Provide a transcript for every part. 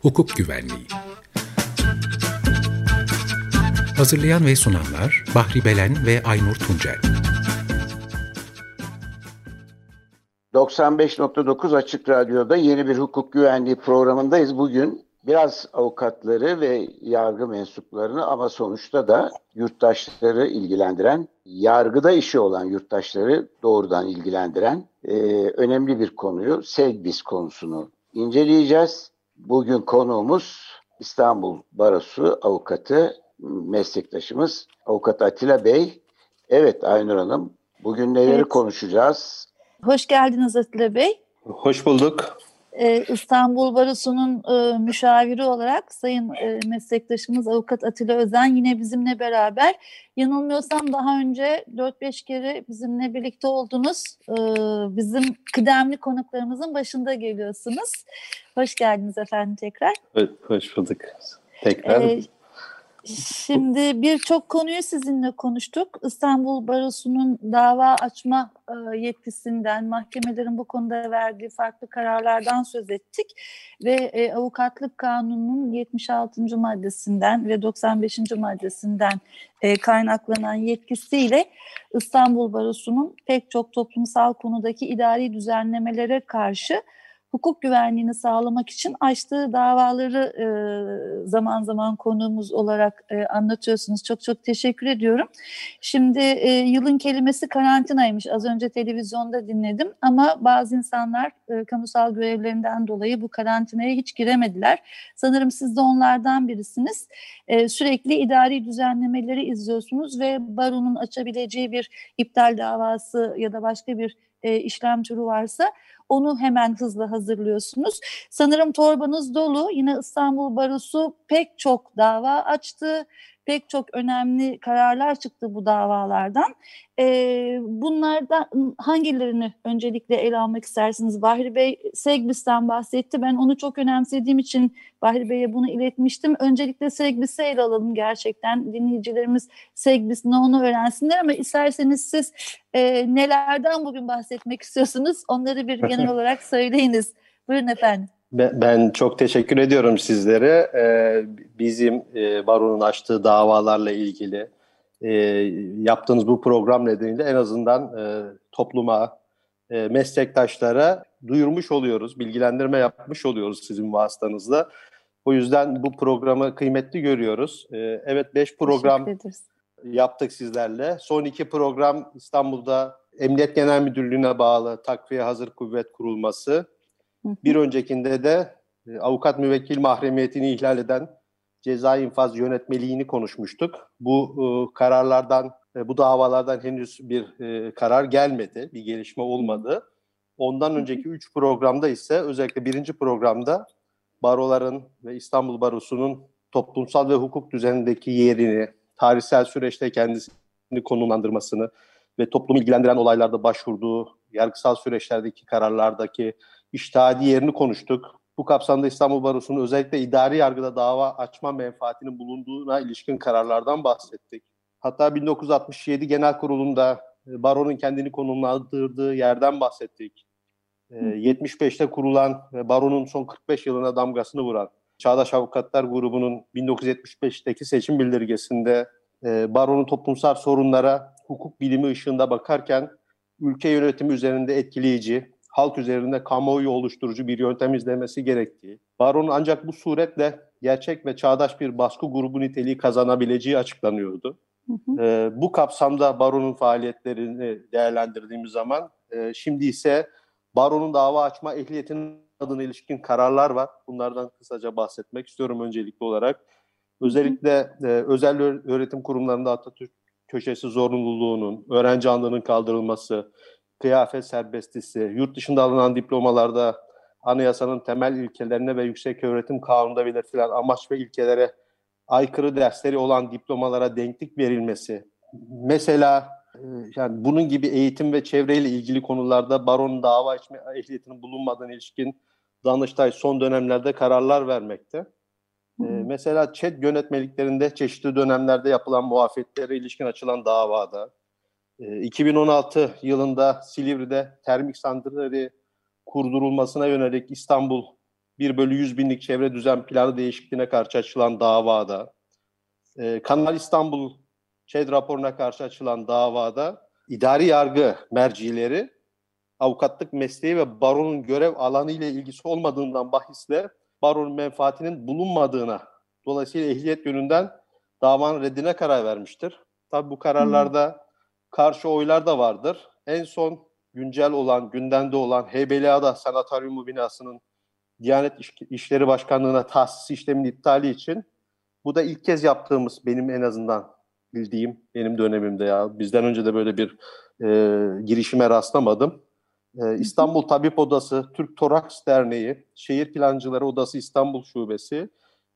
Hukuk Güvenliği Hazırlayan ve sunanlar Bahri Belen ve Aynur Tuncel 95.9 Açık Radyo'da yeni bir hukuk güvenliği programındayız. Bugün biraz avukatları ve yargı mensuplarını ama sonuçta da yurttaşları ilgilendiren, yargıda işi olan yurttaşları doğrudan ilgilendiren e, önemli bir konuyu, Segbis konusunu inceleyeceğiz. Bugün konuğumuz İstanbul Barosu avukatı, meslektaşımız Avukat Atilla Bey. Evet Aynur Hanım, bugün neleri evet. konuşacağız? Hoş geldiniz Atilla Bey. Hoş bulduk. Ee, İstanbul Barosu'nun e, müşaviri olarak Sayın e, meslektaşımız Avukat Atilla Özen yine bizimle beraber. Yanılmıyorsam daha önce 4-5 kere bizimle birlikte oldunuz. Ee, bizim kıdemli konuklarımızın başında geliyorsunuz. Hoş geldiniz efendim tekrar. Hoş bulduk. Tekrar. Ee, Şimdi birçok konuyu sizinle konuştuk. İstanbul Barosu'nun dava açma e, yetkisinden, mahkemelerin bu konuda verdiği farklı kararlardan söz ettik. Ve e, avukatlık kanununun 76. maddesinden ve 95. maddesinden e, kaynaklanan yetkisiyle İstanbul Barosu'nun pek çok toplumsal konudaki idari düzenlemelere karşı hukuk güvenliğini sağlamak için açtığı davaları e, zaman zaman konuğumuz olarak e, anlatıyorsunuz. Çok çok teşekkür ediyorum. Şimdi e, yılın kelimesi karantinaymış. Az önce televizyonda dinledim ama bazı insanlar e, kamusal görevlerinden dolayı bu karantinaya hiç giremediler. Sanırım siz de onlardan birisiniz. E, sürekli idari düzenlemeleri izliyorsunuz ve baronun açabileceği bir iptal davası ya da başka bir e, işlem türü varsa onu hemen hızlı hazırlıyorsunuz. Sanırım torbanız dolu. Yine İstanbul Barosu pek çok dava açtı pek çok önemli kararlar çıktı bu davalardan. E, bunlardan hangilerini öncelikle ele almak istersiniz? Bahri Bey Segbis'ten bahsetti. Ben onu çok önemsediğim için Bahri Bey'e bunu iletmiştim. Öncelikle Segbis'i ele alalım gerçekten. Dinleyicilerimiz Segbis ne onu öğrensinler ama isterseniz siz e, nelerden bugün bahsetmek istiyorsunuz? Onları bir genel olarak söyleyiniz. Buyurun efendim. Ben çok teşekkür ediyorum sizlere. Ee, bizim e, baronun açtığı davalarla ilgili e, yaptığınız bu program nedeniyle en azından e, topluma, meslektaşlara duyurmuş oluyoruz, bilgilendirme yapmış oluyoruz sizin vasıtanızla. O yüzden bu programı kıymetli görüyoruz. Evet beş program yaptık sizlerle. Son iki program İstanbul'da Emniyet Genel Müdürlüğü'ne bağlı takviye hazır kuvvet kurulması bir öncekinde de e, avukat müvekkil mahremiyetini ihlal eden ceza infaz yönetmeliğini konuşmuştuk. Bu e, kararlardan, e, bu davalardan henüz bir e, karar gelmedi, bir gelişme olmadı. Ondan önceki üç programda ise özellikle birinci programda baroların ve İstanbul Barosu'nun toplumsal ve hukuk düzenindeki yerini, tarihsel süreçte kendisini konumlandırmasını ve toplumu ilgilendiren olaylarda başvurduğu, yargısal süreçlerdeki kararlardaki iştihadi yerini konuştuk. Bu kapsamda İstanbul Barosu'nun özellikle idari yargıda dava açma menfaatinin bulunduğuna ilişkin kararlardan bahsettik. Hatta 1967 Genel Kurulu'nda e, baronun kendini konumlandırdığı yerden bahsettik. 75'te e, kurulan ve baronun son 45 yılına damgasını vuran Çağdaş Avukatlar Grubu'nun 1975'teki seçim bildirgesinde e, baronun toplumsal sorunlara hukuk bilimi ışığında bakarken ülke yönetimi üzerinde etkileyici, halk üzerinde kamuoyu oluşturucu bir yöntem izlemesi gerektiği, baronun ancak bu suretle gerçek ve çağdaş bir baskı grubu niteliği kazanabileceği açıklanıyordu. Hı hı. E, bu kapsamda baronun faaliyetlerini değerlendirdiğimiz zaman e, şimdi ise baronun dava açma ehliyetinin adına ilişkin kararlar var. Bunlardan kısaca bahsetmek istiyorum öncelikli olarak. Özellikle e, özel öğretim kurumlarında Atatürk köşesi zorunluluğunun, öğrenci andının kaldırılması, kıyafet serbestisi, yurt dışında alınan diplomalarda anayasanın temel ilkelerine ve yüksek öğretim kanununda belirtilen amaç ve ilkelere aykırı dersleri olan diplomalara denklik verilmesi. Mesela e, yani bunun gibi eğitim ve çevreyle ilgili konularda baronun dava açma ehliyetinin bulunmadığına ilişkin Danıştay son dönemlerde kararlar vermekte. Ee, mesela ÇED yönetmeliklerinde çeşitli dönemlerde yapılan muafetlere ilişkin açılan davada, 2016 yılında Silivri'de termik santrali kurdurulmasına yönelik İstanbul 1 bölü 100 binlik çevre düzen planı değişikliğine karşı açılan davada, e, Kanal İstanbul ÇED raporuna karşı açılan davada idari yargı mercileri avukatlık mesleği ve baronun görev alanı ile ilgisi olmadığından bahisle baronun menfaatinin bulunmadığına dolayısıyla ehliyet yönünden davanın reddine karar vermiştir. Tabi bu kararlarda karşı oylar da vardır. En son güncel olan, gündemde olan Heybeliada Sanatoryumu binasının Diyanet İşleri Başkanlığı'na tahsis işleminin iptali için bu da ilk kez yaptığımız benim en azından bildiğim benim dönemimde ya bizden önce de böyle bir e, girişime rastlamadım. E, İstanbul Tabip Odası, Türk Toraks Derneği, Şehir Plancıları Odası İstanbul Şubesi,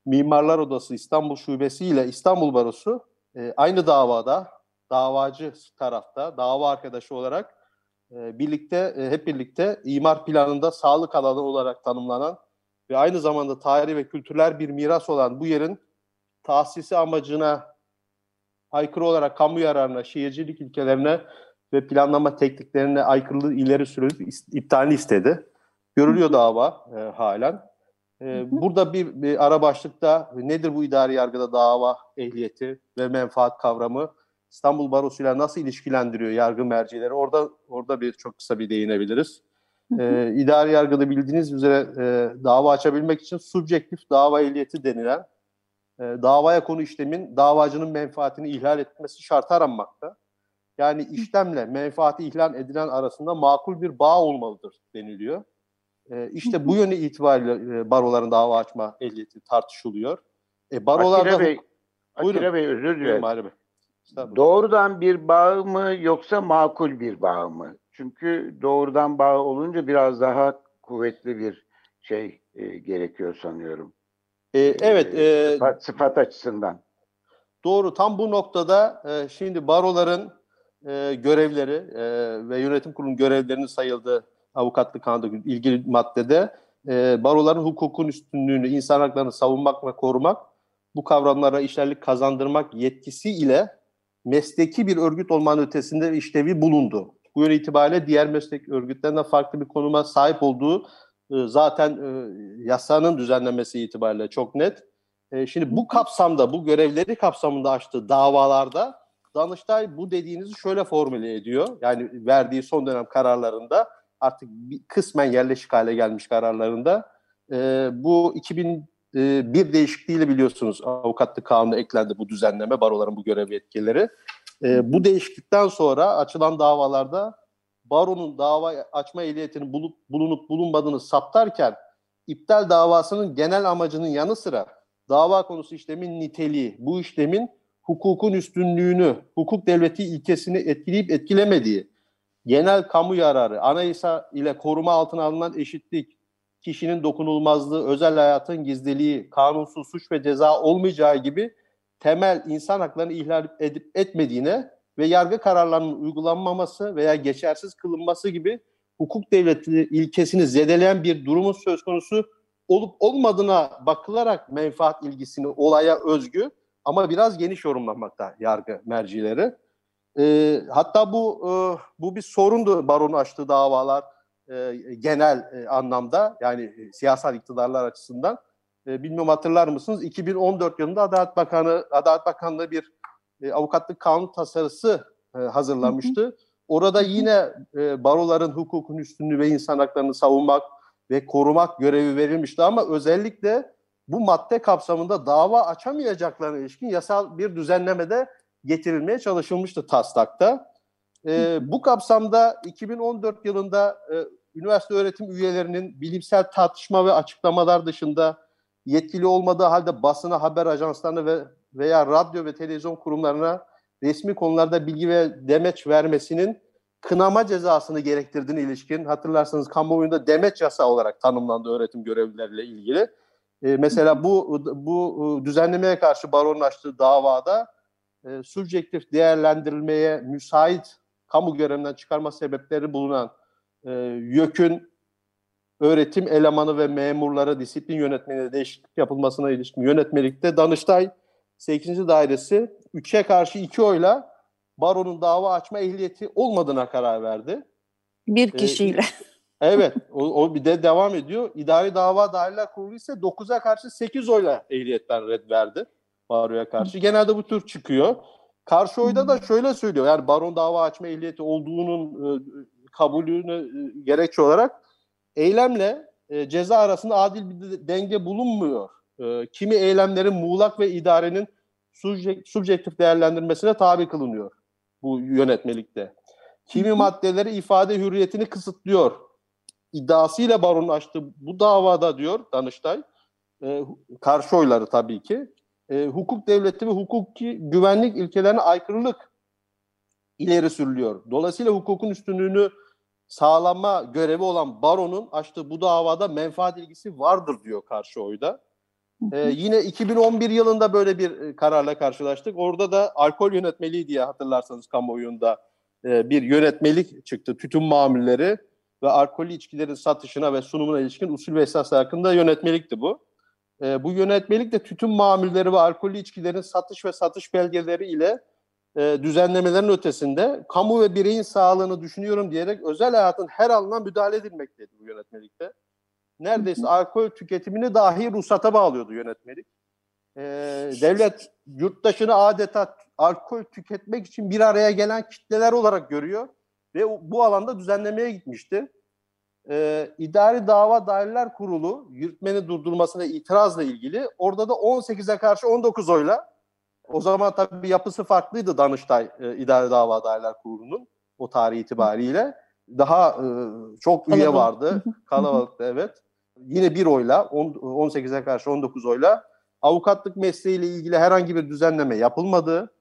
Mimarlar Odası İstanbul Şubesi ile İstanbul Barosu e, aynı davada davacı tarafta dava arkadaşı olarak e, birlikte e, hep birlikte imar planında sağlık alanı olarak tanımlanan ve aynı zamanda tarihi ve kültürler bir miras olan bu yerin tahsisi amacına aykırı olarak kamu yararına, şehircilik ilkelerine ve planlama tekniklerine aykırılığı ileri sürülüp iptalini istedi. Görülüyor dava e, halen. E, burada bir, bir ara başlıkta nedir bu idari yargıda dava ehliyeti ve menfaat kavramı İstanbul Barosu ile nasıl ilişkilendiriyor yargı mercileri? Orada orada bir çok kısa bir değinebiliriz. Ee, idari yargıda bildiğiniz üzere e, dava açabilmek için subjektif dava ehliyeti denilen e, davaya konu işlemin davacının menfaatini ihlal etmesi şartı aranmakta. Yani işlemle menfaati ihlal edilen arasında makul bir bağ olmalıdır deniliyor. E, işte bu yönü itibariyle e, baroların dava açma ehliyeti tartışılıyor. E, barolarda... Akire Bey, Akire Bey özür dilerim. Doğrudan bir bağ mı yoksa makul bir bağ mı? Çünkü doğrudan bağ olunca biraz daha kuvvetli bir şey e, gerekiyor sanıyorum. E, evet. E, sıfat, sıfat açısından. Doğru. Tam bu noktada e, şimdi baroların e, görevleri e, ve yönetim kurulunun görevlerinin sayıldığı avukatlık kanunda ilgili maddede e, baroların hukukun üstünlüğünü, insan haklarını savunmak ve korumak, bu kavramlara işlerlik kazandırmak yetkisi ile mesleki bir örgüt olmanın ötesinde işlevi bulundu. Bu yön itibariyle diğer meslek örgütlerinden farklı bir konuma sahip olduğu e, zaten e, yasanın düzenlemesi itibariyle çok net. E, şimdi bu kapsamda, bu görevleri kapsamında açtığı davalarda Danıştay bu dediğinizi şöyle formüle ediyor. Yani verdiği son dönem kararlarında artık bir, kısmen yerleşik hale gelmiş kararlarında bu 2000 e, bir değişikliğiyle biliyorsunuz avukatlık kanunu eklendi bu düzenleme, baroların bu görev yetkileri. E, bu değişiklikten sonra açılan davalarda baronun dava açma ehliyetinin bulup, bulunup bulunmadığını saptarken iptal davasının genel amacının yanı sıra dava konusu işlemin niteliği, bu işlemin hukukun üstünlüğünü, hukuk devleti ilkesini etkileyip etkilemediği, genel kamu yararı, anayasa ile koruma altına alınan eşitlik, kişinin dokunulmazlığı, özel hayatın gizliliği, kanunsuz suç ve ceza olmayacağı gibi temel insan haklarını ihlal edip etmediğine ve yargı kararlarının uygulanmaması veya geçersiz kılınması gibi hukuk devleti ilkesini zedeleyen bir durumun söz konusu olup olmadığına bakılarak menfaat ilgisini olaya özgü ama biraz geniş yorumlamakta yargı mercileri. E, hatta bu e, bu bir sorundu baron açtığı davalar e, genel e, anlamda yani e, siyasal iktidarlar açısından. E, bilmiyorum hatırlar mısınız? 2014 yılında Adalet Bakanı Adalet Bakanlığı bir e, avukatlık kanun tasarısı e, hazırlamıştı. Orada yine e, baroların hukukun üstünlüğü ve insan haklarını savunmak ve korumak görevi verilmişti ama özellikle bu madde kapsamında dava açamayacaklarına ilişkin yasal bir düzenlemede getirilmeye çalışılmıştı taslakta. E, bu kapsamda 2014 yılında e, üniversite öğretim üyelerinin bilimsel tartışma ve açıklamalar dışında yetkili olmadığı halde basına, haber ajanslarına ve veya radyo ve televizyon kurumlarına resmi konularda bilgi ve demeç vermesinin kınama cezasını gerektirdiğine ilişkin hatırlarsanız kamuoyunda demeç yasa olarak tanımlandı öğretim görevlileriyle ilgili. Ee, mesela bu bu düzenlemeye karşı baronun açtığı davada e, subjektif değerlendirilmeye müsait kamu görevinden çıkarma sebepleri bulunan e, YÖK'ün öğretim elemanı ve memurlara disiplin yönetmeliğine değişiklik yapılmasına ilişkin yönetmelikte Danıştay 8. Dairesi 3'e karşı 2 oyla baronun dava açma ehliyeti olmadığına karar verdi. Bir kişiyle. Ee, evet, o, o bir de devam ediyor. İdari Dava Dahiller Kurulu ise 9'a karşı 8 oyla ehliyetten red verdi baroya karşı. Genelde bu tür çıkıyor. Karşı oyda da şöyle söylüyor. Yani baron dava açma ehliyeti olduğunun e, kabulünü e, gerekçe olarak eylemle e, ceza arasında adil bir denge bulunmuyor. E, kimi eylemlerin muğlak ve idarenin subjektif değerlendirmesine tabi kılınıyor bu yönetmelikte. Kimi maddeleri ifade hürriyetini kısıtlıyor. İddiasıyla baronun açtığı bu davada diyor Danıştay, e, karşı oyları tabii ki, e, hukuk devleti ve hukuki güvenlik ilkelerine aykırılık ileri sürülüyor. Dolayısıyla hukukun üstünlüğünü sağlama görevi olan baronun açtığı bu davada menfaat ilgisi vardır diyor karşı oyda. Ee, yine 2011 yılında böyle bir e, kararla karşılaştık. Orada da alkol yönetmeliği diye hatırlarsanız kamuoyunda e, bir yönetmelik çıktı. Tütün mamulleri ve alkollü içkilerin satışına ve sunumuna ilişkin usul ve esaslar hakkında yönetmelikti bu. E, bu yönetmelik de tütün mamulleri ve alkollü içkilerin satış ve satış belgeleri ile e, düzenlemelerin ötesinde kamu ve bireyin sağlığını düşünüyorum diyerek özel hayatın her alanına müdahale edilmekteydi bu yönetmelikte. Neredeyse alkol tüketimini dahi ruhsata bağlıyordu yönetmelik. E, devlet yurttaşını adeta alkol tüketmek için bir araya gelen kitleler olarak görüyor ve bu alanda düzenlemeye gitmişti. Ee, İdari Dava Daireler Kurulu yürütmenin durdurmasına itirazla ilgili orada da 18'e karşı 19 oyla o zaman tabii yapısı farklıydı Danıştay e, İdari Dava Daireler Kurulu'nun o tarih itibariyle. Daha e, çok üye vardı. Kalabalıktı evet. Yine bir oyla 18'e karşı 19 oyla avukatlık mesleğiyle ilgili herhangi bir düzenleme yapılmadı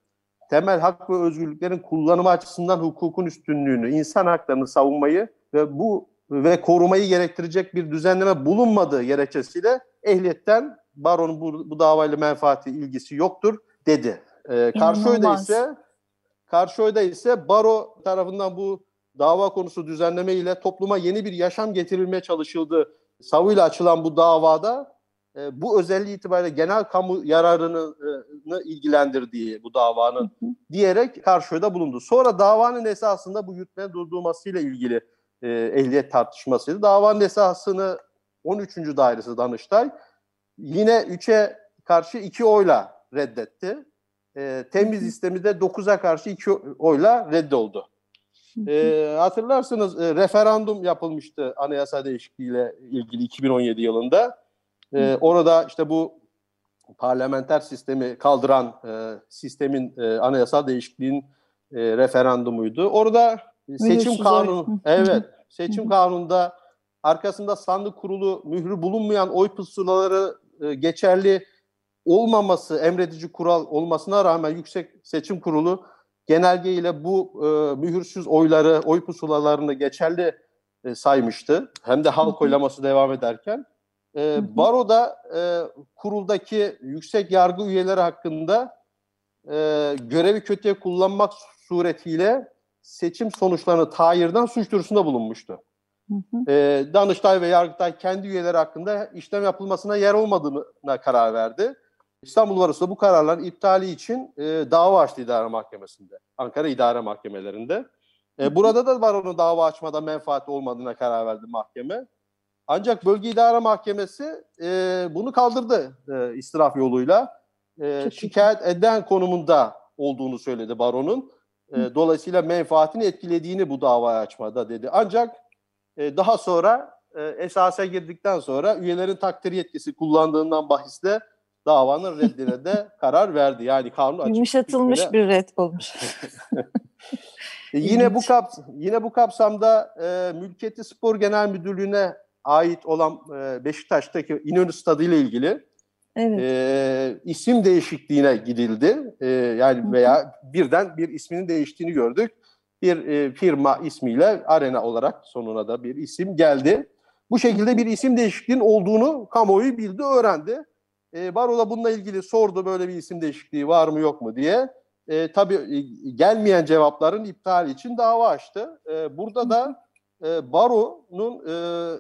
temel hak ve özgürlüklerin kullanımı açısından hukukun üstünlüğünü, insan haklarını savunmayı ve bu ve korumayı gerektirecek bir düzenleme bulunmadığı gerekçesiyle ehliyetten baronun bu, bu davayla menfaati ilgisi yoktur dedi. Ee, Karşıya'da ise Karşıya'da ise baro tarafından bu dava konusu düzenleme ile topluma yeni bir yaşam getirilmeye çalışıldı. Savıyla açılan bu davada e, bu özelliği itibariyle genel kamu yararını e, ilgilendirdiği bu davanın diyerek karşıda bulundu. Sonra davanın esasında bu yürütmenin durdurmasıyla ilgili e, ehliyet tartışmasıydı. Davanın esasını 13. dairesi Danıştay yine 3'e karşı 2 oyla reddetti. E, temiz sistemi de 9'a karşı 2 oyla reddoldu. E, hatırlarsınız e, referandum yapılmıştı anayasa değişikliğiyle ilgili 2017 yılında. E, orada işte bu parlamenter sistemi kaldıran e, sistemin e, anayasal değişikliğin e, referandumuydu. Orada seçim kanunu evet seçim kanununda arkasında sandık kurulu mührü bulunmayan oy pusulaları e, geçerli olmaması emredici kural olmasına rağmen Yüksek Seçim Kurulu genelge ile bu e, mühürsüz oyları, oy pusulalarını geçerli e, saymıştı. Hem de halk oylaması devam ederken. E, Baro'da e, kuruldaki yüksek yargı üyeleri hakkında e, görevi kötüye kullanmak suretiyle seçim sonuçlarını tayirden suç duyurusunda bulunmuştu. Hı hı. E, Danıştay ve Yargıtay kendi üyeleri hakkında işlem yapılmasına yer olmadığına karar verdi. İstanbul Barosu bu kararların iptali için e, dava açtı idare mahkemesinde. Ankara idare mahkemelerinde. E, burada da baronun dava açmada menfaati olmadığına karar verdi mahkeme. Ancak Bölge İdare Mahkemesi e, bunu kaldırdı e, istiraf yoluyla. E, şikayet eden konumunda olduğunu söyledi baronun. E, dolayısıyla menfaatini etkilediğini bu davayı açmada dedi. Ancak e, daha sonra e, esasa girdikten sonra üyelerin takdir yetkisi kullandığından bahisle davanın reddine de karar verdi. Yani kanun açık. Yumuşatılmış bir red olmuş. e, yine bu kaps yine bu kapsamda e, Mülkiyeti Spor Genel Müdürlüğü'ne ait olan e, Beşiktaş'taki İnönü Stadı ile ilgili evet. e, isim değişikliğine gidildi. E, yani veya birden bir isminin değiştiğini gördük. Bir e, firma ismiyle Arena olarak sonuna da bir isim geldi. Bu şekilde bir isim değişikliğinin olduğunu kamuoyu bildi, öğrendi. E, Barola bununla ilgili sordu böyle bir isim değişikliği var mı yok mu diye. E, tabii e, gelmeyen cevapların iptali için dava açtı. E, burada da e, baronun e,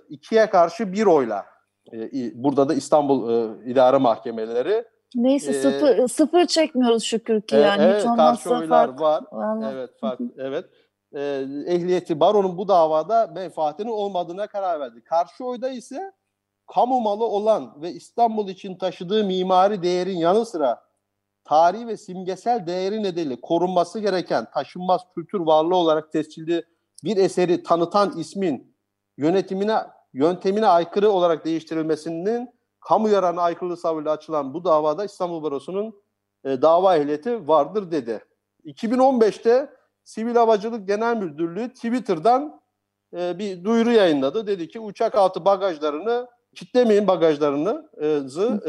ikiye karşı bir oyla e, burada da İstanbul e, İdare Mahkemeleri Neyse ee, sıfır, sıfır çekmiyoruz şükür ki yani. Evet, Hiç karşı oylar fark, var. Vallahi. Evet fark, evet. Ee, ehliyeti baronun bu davada menfaatinin olmadığına karar verdi. Karşı oyda ise kamu malı olan ve İstanbul için taşıdığı mimari değerin yanı sıra tarihi ve simgesel değeri nedeniyle korunması gereken taşınmaz kültür varlığı olarak tescilli bir eseri tanıtan ismin yönetimine yöntemine aykırı olarak değiştirilmesinin kamu yararına aykırılığı savıyla açılan bu davada İstanbul Barosu'nun e, dava ehliyeti vardır dedi. 2015'te Sivil Havacılık Genel Müdürlüğü Twitter'dan e, bir duyuru yayınladı. Dedi ki uçak altı bagajlarını kitlemeyin bagajlarını e,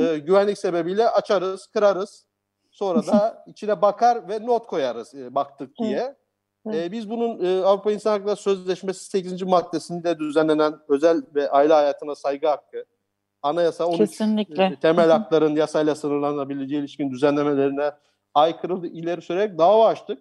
e, güvenlik sebebiyle açarız, kırarız. Sonra da içine bakar ve not koyarız e, baktık diye. E, biz bunun e, Avrupa İnsan Hakları Sözleşmesi 8. maddesinde düzenlenen özel ve aile hayatına saygı hakkı, anayasa 13 Kesinlikle. E, temel hakların yasayla sınırlanabileceği ilişkin düzenlemelerine aykırı ileri sürerek dava açtık.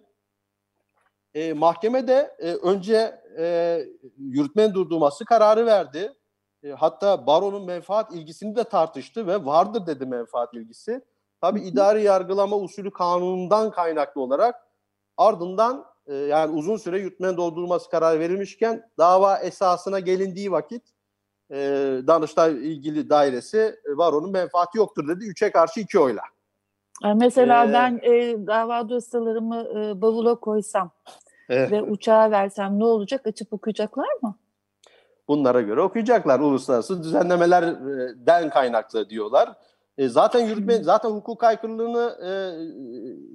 E, mahkeme de e, önce e, yürütmenin durdurması kararı verdi. E, hatta baronun menfaat ilgisini de tartıştı ve vardır dedi menfaat ilgisi. Tabi idari yargılama usulü kanunundan kaynaklı olarak ardından e, yani uzun süre yürütmenin doldurulması kararı verilmişken dava esasına gelindiği vakit e, Danıştay ilgili dairesi e, baronun menfaati yoktur dedi. Üçe karşı iki oyla. Mesela ee, ben e, dava dosyalarımı e, bavula koysam evet. ve uçağa versem ne olacak? Açıp okuyacaklar mı? Bunlara göre okuyacaklar. Uluslararası düzenlemelerden kaynaklı diyorlar. E, zaten yürütme, zaten hukuk aykırılığını e,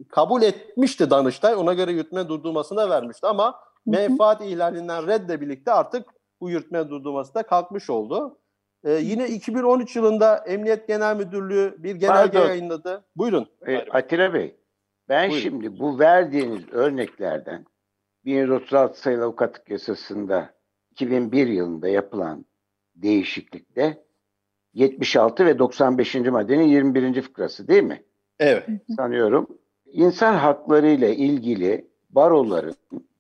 kabul etmişti Danıştay. Ona göre yürütme durdurmasına vermişti ama menfaat ihlalinden redle birlikte artık bu yürütme durdurması da kalkmış oldu. Ee, yine 2013 yılında Emniyet Genel Müdürlüğü bir genelge Pardon. yayınladı. Buyurun. E, Atilla Bey, ben Buyurun. şimdi bu verdiğiniz örneklerden 1136 sayılı avukatlık yasasında 2001 yılında yapılan değişiklikte 76 ve 95. maddenin 21. fıkrası değil mi? Evet. Sanıyorum. İnsan hakları ile ilgili baroların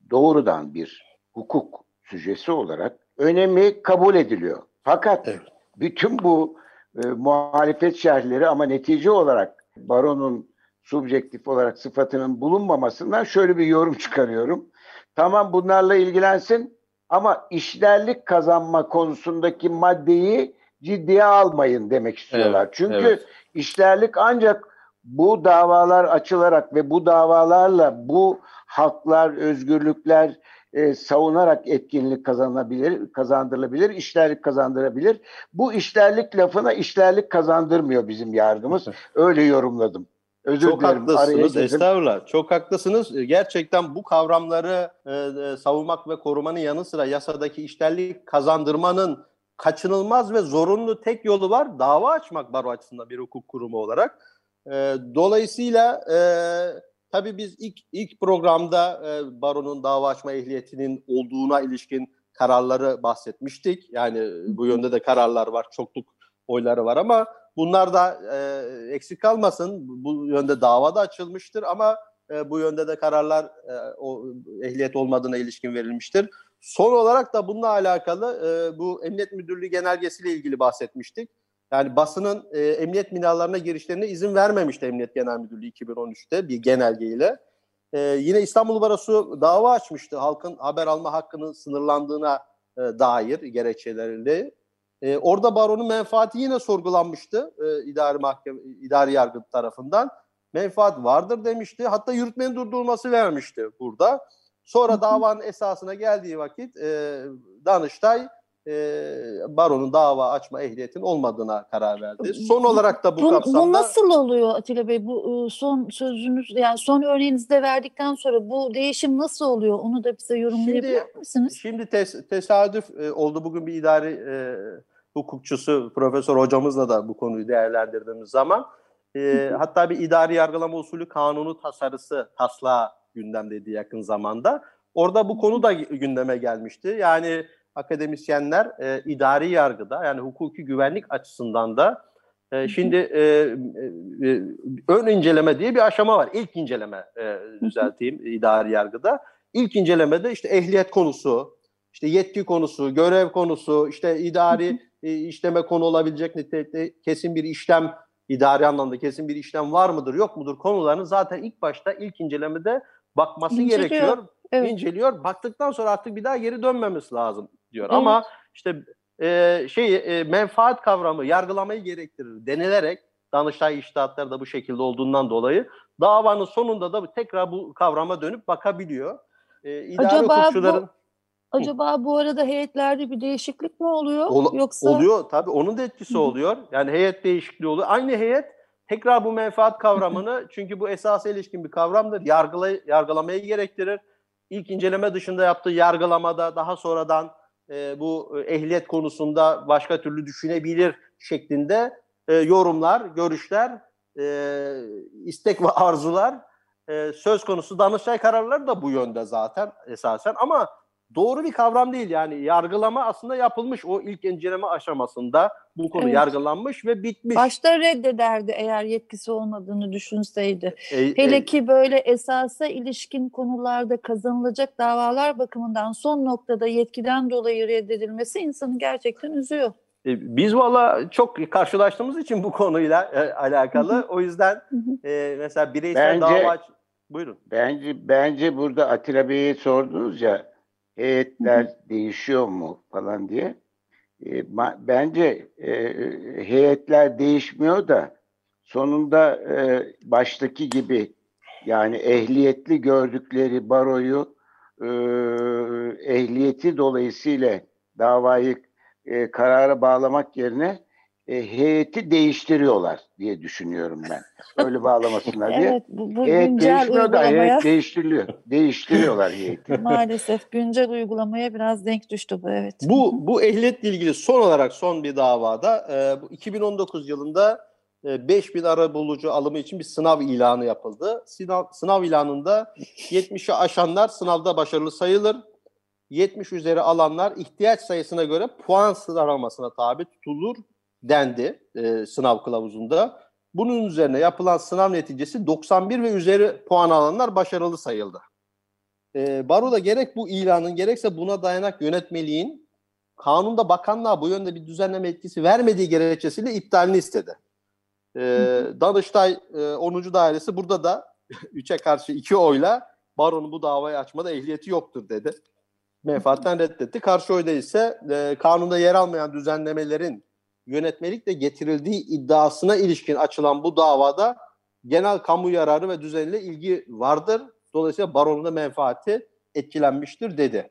doğrudan bir hukuk süjesi olarak önemi kabul ediliyor. Fakat evet. bütün bu e, muhalefet şerhleri ama netice olarak baronun subjektif olarak sıfatının bulunmamasından şöyle bir yorum çıkarıyorum. Tamam bunlarla ilgilensin ama işlerlik kazanma konusundaki maddeyi ciddiye almayın demek istiyorlar. Evet, Çünkü evet. işlerlik ancak bu davalar açılarak ve bu davalarla bu haklar, özgürlükler e, savunarak etkinlik kazanabilir, kazandırılabilir, işlerlik kazandırabilir. Bu işlerlik lafına işlerlik kazandırmıyor bizim yargımız. Öyle yorumladım. Özür çok dilerim, haklısınız. Estağfurullah. Çok haklısınız. Gerçekten bu kavramları e, e, savunmak ve korumanın yanı sıra yasadaki işlerlik kazandırmanın kaçınılmaz ve zorunlu tek yolu var. Dava açmak baro açısından bir hukuk kurumu olarak. E, dolayısıyla e, tabii biz ilk ilk programda e, baronun dava açma ehliyetinin olduğuna ilişkin kararları bahsetmiştik. Yani bu yönde de kararlar var, çokluk oyları var ama bunlar da e, eksik kalmasın. Bu yönde dava da açılmıştır ama e, bu yönde de kararlar e, o ehliyet olmadığına ilişkin verilmiştir. Son olarak da bununla alakalı e, bu Emniyet Müdürlüğü genelgesiyle ilgili bahsetmiştik. Yani basının e, emniyet binalarına girişlerine izin vermemişti Emniyet Genel Müdürlüğü 2013'te bir genelgeyle. E, yine İstanbul Barosu dava açmıştı halkın haber alma hakkının sınırlandığına e, dair gerekçeleriyle. E, orada baronun menfaati yine sorgulanmıştı e, idari mahkeme, idari yargı tarafından. Menfaat vardır demişti. Hatta yürütmenin durdurulması vermişti burada. Sonra davanın esasına geldiği vakit e, Danıştay e, baronun dava açma ehliyetin olmadığına karar verdi. Son olarak da bu, bu kapsamda... Bu nasıl oluyor Atilla Bey? Bu son sözünüz, yani son örneğinizi de verdikten sonra bu değişim nasıl oluyor? Onu da bize yorumlayabilir şimdi, misiniz? Şimdi tes, tesadüf e, oldu. Bugün bir idari e, hukukçusu, profesör hocamızla da bu konuyu değerlendirdiğimiz zaman e, hatta bir idari yargılama usulü kanunu tasarısı, taslağı gündemdeydi yakın zamanda. Orada bu konu da gündeme gelmişti. Yani akademisyenler e, idari yargıda yani hukuki güvenlik açısından da e, şimdi e, e, ön inceleme diye bir aşama var. İlk inceleme e, düzelteyim idari yargıda. İlk incelemede işte ehliyet konusu, işte yetki konusu, görev konusu, işte idari e, işleme konu olabilecek nitelikte kesin bir işlem idari anlamda kesin bir işlem var mıdır yok mudur konularını zaten ilk başta ilk incelemede bakması İnceliyor. gerekiyor. Evet. İnceliyor. Baktıktan sonra artık bir daha geri dönmemesi lazım diyor. Evet. Ama işte e, şey e, menfaat kavramı yargılamayı gerektirir denilerek Danıştay iştahatları da bu şekilde olduğundan dolayı davanın sonunda da tekrar bu kavrama dönüp bakabiliyor. E, idari Acaba bu- hukukçuların Acaba bu arada heyetlerde bir değişiklik mi oluyor? Ol- Yoksa oluyor tabii onun da etkisi oluyor. Yani heyet değişikliği oluyor. Aynı heyet tekrar bu menfaat kavramını çünkü bu esasa ilişkin bir kavramdır. Yargıla, yargılamayı gerektirir. İlk inceleme dışında yaptığı yargılamada daha sonradan e, bu e, ehliyet konusunda başka türlü düşünebilir şeklinde e, yorumlar, görüşler, e, istek ve arzular e, söz konusu. Danıştay kararları da bu yönde zaten esasen ama doğru bir kavram değil yani yargılama aslında yapılmış o ilk inceleme aşamasında bu konu Evet. yargılanmış ve bitmiş. başta reddederdi eğer yetkisi olmadığını düşünseydi. E, Hele e, ki böyle esasa ilişkin konularda kazanılacak davalar bakımından son noktada yetkiden dolayı reddedilmesi insanı gerçekten üzüyor. e, biz valla çok karşılaştığımız için bu konuyla e, alakalı o yüzden Hı e, mesela bireysel Bence- dava aç- buyurun. Bence bence burada Atilla Bey'e sordunuz ya heyetler değişiyor mu falan diye. E, bence e, heyetler değişmiyor da sonunda e, baştaki gibi yani ehliyetli gördükleri baroyu e, ehliyeti dolayısıyla davayı e, karara bağlamak yerine e, heyeti değiştiriyorlar diye düşünüyorum ben. Öyle bağlamasınlar diye. Evet bu, bu Heyet güncel değişmiyor da heyet değiştiriliyor. Değiştiriyorlar heyeti. maalesef güncel uygulamaya biraz denk düştü bu evet. Bu bu ehliyetle ilgili son olarak son bir davada e, bu 2019 yılında e, 5000 arabulucu alımı için bir sınav ilanı yapıldı. Sınav, sınav ilanında 70'i aşanlar sınavda başarılı sayılır. 70 üzeri alanlar ihtiyaç sayısına göre puan sıralamasına tabi tutulur dendi e, sınav kılavuzunda. Bunun üzerine yapılan sınav neticesi 91 ve üzeri puan alanlar başarılı sayıldı. E, Baroda gerek bu ilanın gerekse buna dayanak yönetmeliğin kanunda bakanlığa bu yönde bir düzenleme etkisi vermediği gerekçesiyle iptalini istedi. E, Danıştay e, 10. Dairesi burada da 3'e karşı 2 oyla baronun bu davayı açmada ehliyeti yoktur dedi. Menfaatten reddetti. Karşı oyda ise e, kanunda yer almayan düzenlemelerin yönetmelikle getirildiği iddiasına ilişkin açılan bu davada genel kamu yararı ve düzenle ilgi vardır. Dolayısıyla baronun da menfaati etkilenmiştir dedi.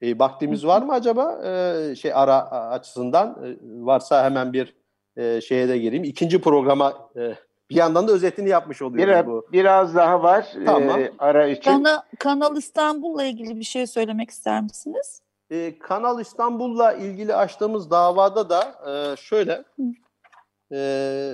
E, vaktimiz var mı acaba e, şey ara açısından E, varsa hemen bir e, şeye de gireyim. İkinci programa e, bir yandan da özetini yapmış oluyoruz Biraz, bu. biraz daha var Tamam. e, ara için. Kana, Kanal İstanbul'la ilgili bir şey söylemek ister misiniz? E, Kanal İstanbul'la ilgili açtığımız davada da e, şöyle e,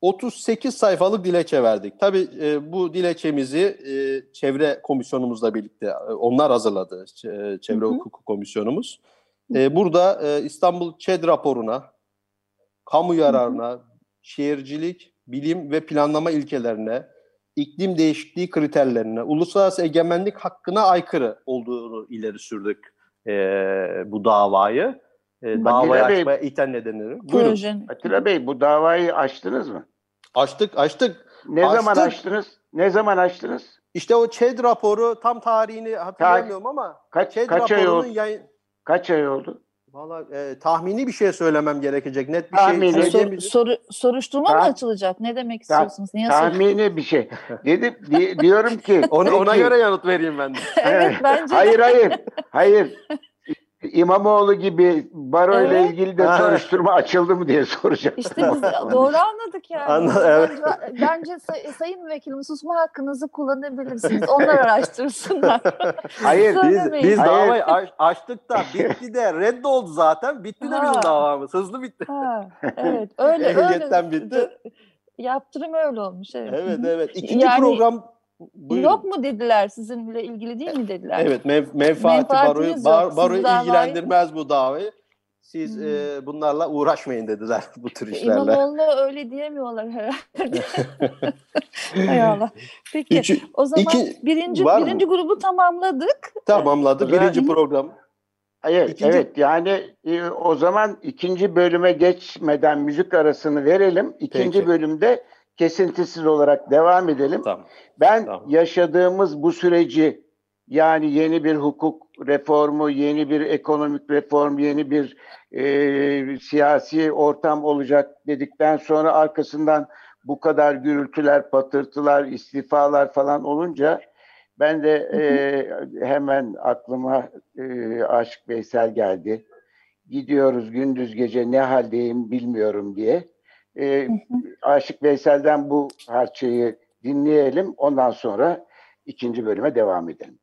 38 sayfalık dilekçe verdik. Tabii e, bu dilekçemizi e, çevre komisyonumuzla birlikte e, onlar hazırladı. E, çevre Hı hı. hukuku komisyonumuz. E, burada e, İstanbul ÇED raporuna, kamu yararına, şehircilik, bilim ve planlama ilkelerine, iklim değişikliği kriterlerine, uluslararası egemenlik hakkına aykırı olduğunu ileri sürdük e, bu davayı. E, davayı Bey- açmaya iten nedenleri. Buyurun. Atilla Bey bu davayı açtınız mı? Açtık, açtık. Ne zaman Açtık. açtınız? Ne zaman açtınız? İşte o ÇED raporu tam tarihini hatırlamıyorum ama Kaç, ÇED kaç ay raporunun oldu? yayın... Kaç ay oldu? Valla e, tahmini bir şey söylemem gerekecek. Net bir Tahmini. şey Sor- soru, soruşturma mı Ta- açılacak? Ne demek istiyorsunuz? Niye Tahmini bir şey. Dedim di- diyorum ki. Ona, ona göre yanıt vereyim ben de. evet bence. Hayır hayır. Hayır. İmamoğlu gibi baro ile Evet. ilgili de soruşturma açıldı mı diye soracağım. İşte biz doğru anladık yani. Anla- evet. Bence, say- sayın vekilim susma hakkınızı kullanabilirsiniz. Onlar araştırsınlar. Hayır. Biz, biz Hayır. davayı aç- açtık da bitti de reddoldu zaten. Bitti de Ha. bizim davamız. Hızlı bitti. ha, evet öyle Ehliyetten öyle. bitti. Yaptırım öyle olmuş evet. Evet evet. İkinci Yani- program buyurun. Yok mu dediler sizinle ilgili değil mi dediler? Evet menf- menfaati baroyu, bar- baroyu ilgilendirmez bu davayı. Siz Hmm. e, bunlarla uğraşmayın dediler bu tür E, işlerle. İmamoğlu'na öyle diyemiyorlar herhalde. Hay Allah. Peki Üçü- o zaman iki- birinci mı? birinci grubu tamamladık. tamamladık. Birinci program. Evet, İkinci- evet yani e, o zaman ikinci bölüme geçmeden müzik arasını verelim. İkinci Peki. bölümde kesintisiz olarak devam edelim. Tamam. Ben Tamam. yaşadığımız bu süreci yani yeni bir hukuk reformu, yeni bir ekonomik reform, yeni bir e, siyasi ortam olacak dedikten sonra arkasından bu kadar gürültüler, patırtılar, istifalar falan olunca ben de e, hemen aklıma e, Aşık Veysel geldi. Gidiyoruz gündüz gece ne haldeyim bilmiyorum diye. E, Aşık Veysel'den bu parçayı dinleyelim. Ondan sonra ikinci bölüme devam edelim.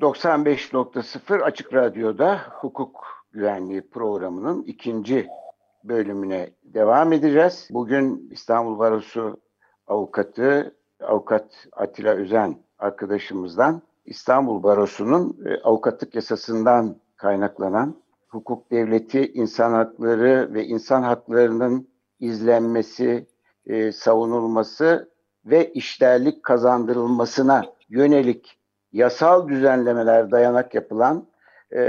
95.0 Açık Radyo'da hukuk güvenliği programının ikinci bölümüne devam edeceğiz. Bugün İstanbul Barosu avukatı avukat Atilla Özen arkadaşımızdan İstanbul Barosu'nun e, avukatlık yasasından kaynaklanan hukuk devleti, insan hakları ve insan haklarının izlenmesi, e, savunulması ve işlerlik kazandırılmasına yönelik yasal düzenlemeler dayanak yapılan e,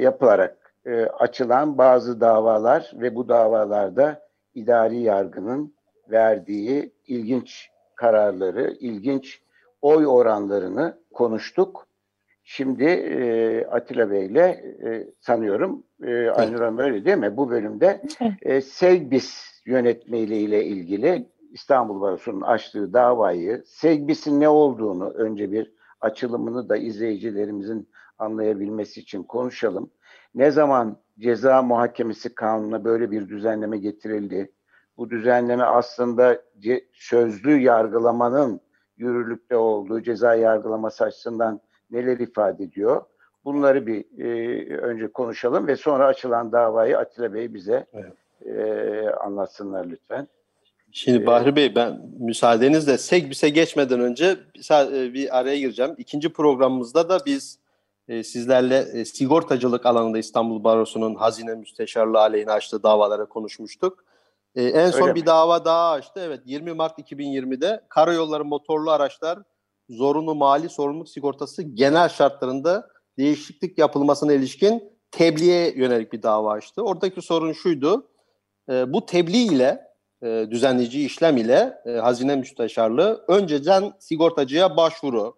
yapılarak e, açılan bazı davalar ve bu davalarda idari yargının verdiği ilginç kararları, ilginç oy oranlarını konuştuk. Şimdi e, Atilla Bey'le e, sanıyorum e, Aynur Hanım öyle değil mi? Bu bölümde e, Segbis yönetmeliği ile ilgili İstanbul Barosu'nun açtığı davayı, Segbis'in ne olduğunu önce bir açılımını da izleyicilerimizin anlayabilmesi için konuşalım. Ne zaman ceza muhakemesi kanununa böyle bir düzenleme getirildi? Bu düzenleme aslında sözlü yargılamanın yürürlükte olduğu ceza yargılaması açısından neler ifade ediyor? Bunları bir e, önce konuşalım ve sonra açılan davayı Atilla Bey bize Evet. E, anlatsınlar lütfen. Şimdi Bahri Bey ben müsaadenizle Segbis'e geçmeden önce bir, e, bir araya gireceğim. İkinci programımızda da biz e, sizlerle e, sigortacılık alanında İstanbul Barosu'nun hazine müsteşarlığı aleyhine açtığı davalara konuşmuştuk. E, en son Öyle bir mi? dava daha açtı. Evet 20 Mart 2020'de karayolları motorlu araçlar zorunlu mali sorumluluk sigortası genel şartlarında değişiklik yapılmasına ilişkin tebliğe yönelik bir dava açtı. Oradaki sorun şuydu. E, bu tebliğ ile e, düzenleyici işlem ile e, hazine müsteşarlığı önceden sigortacıya başvuru,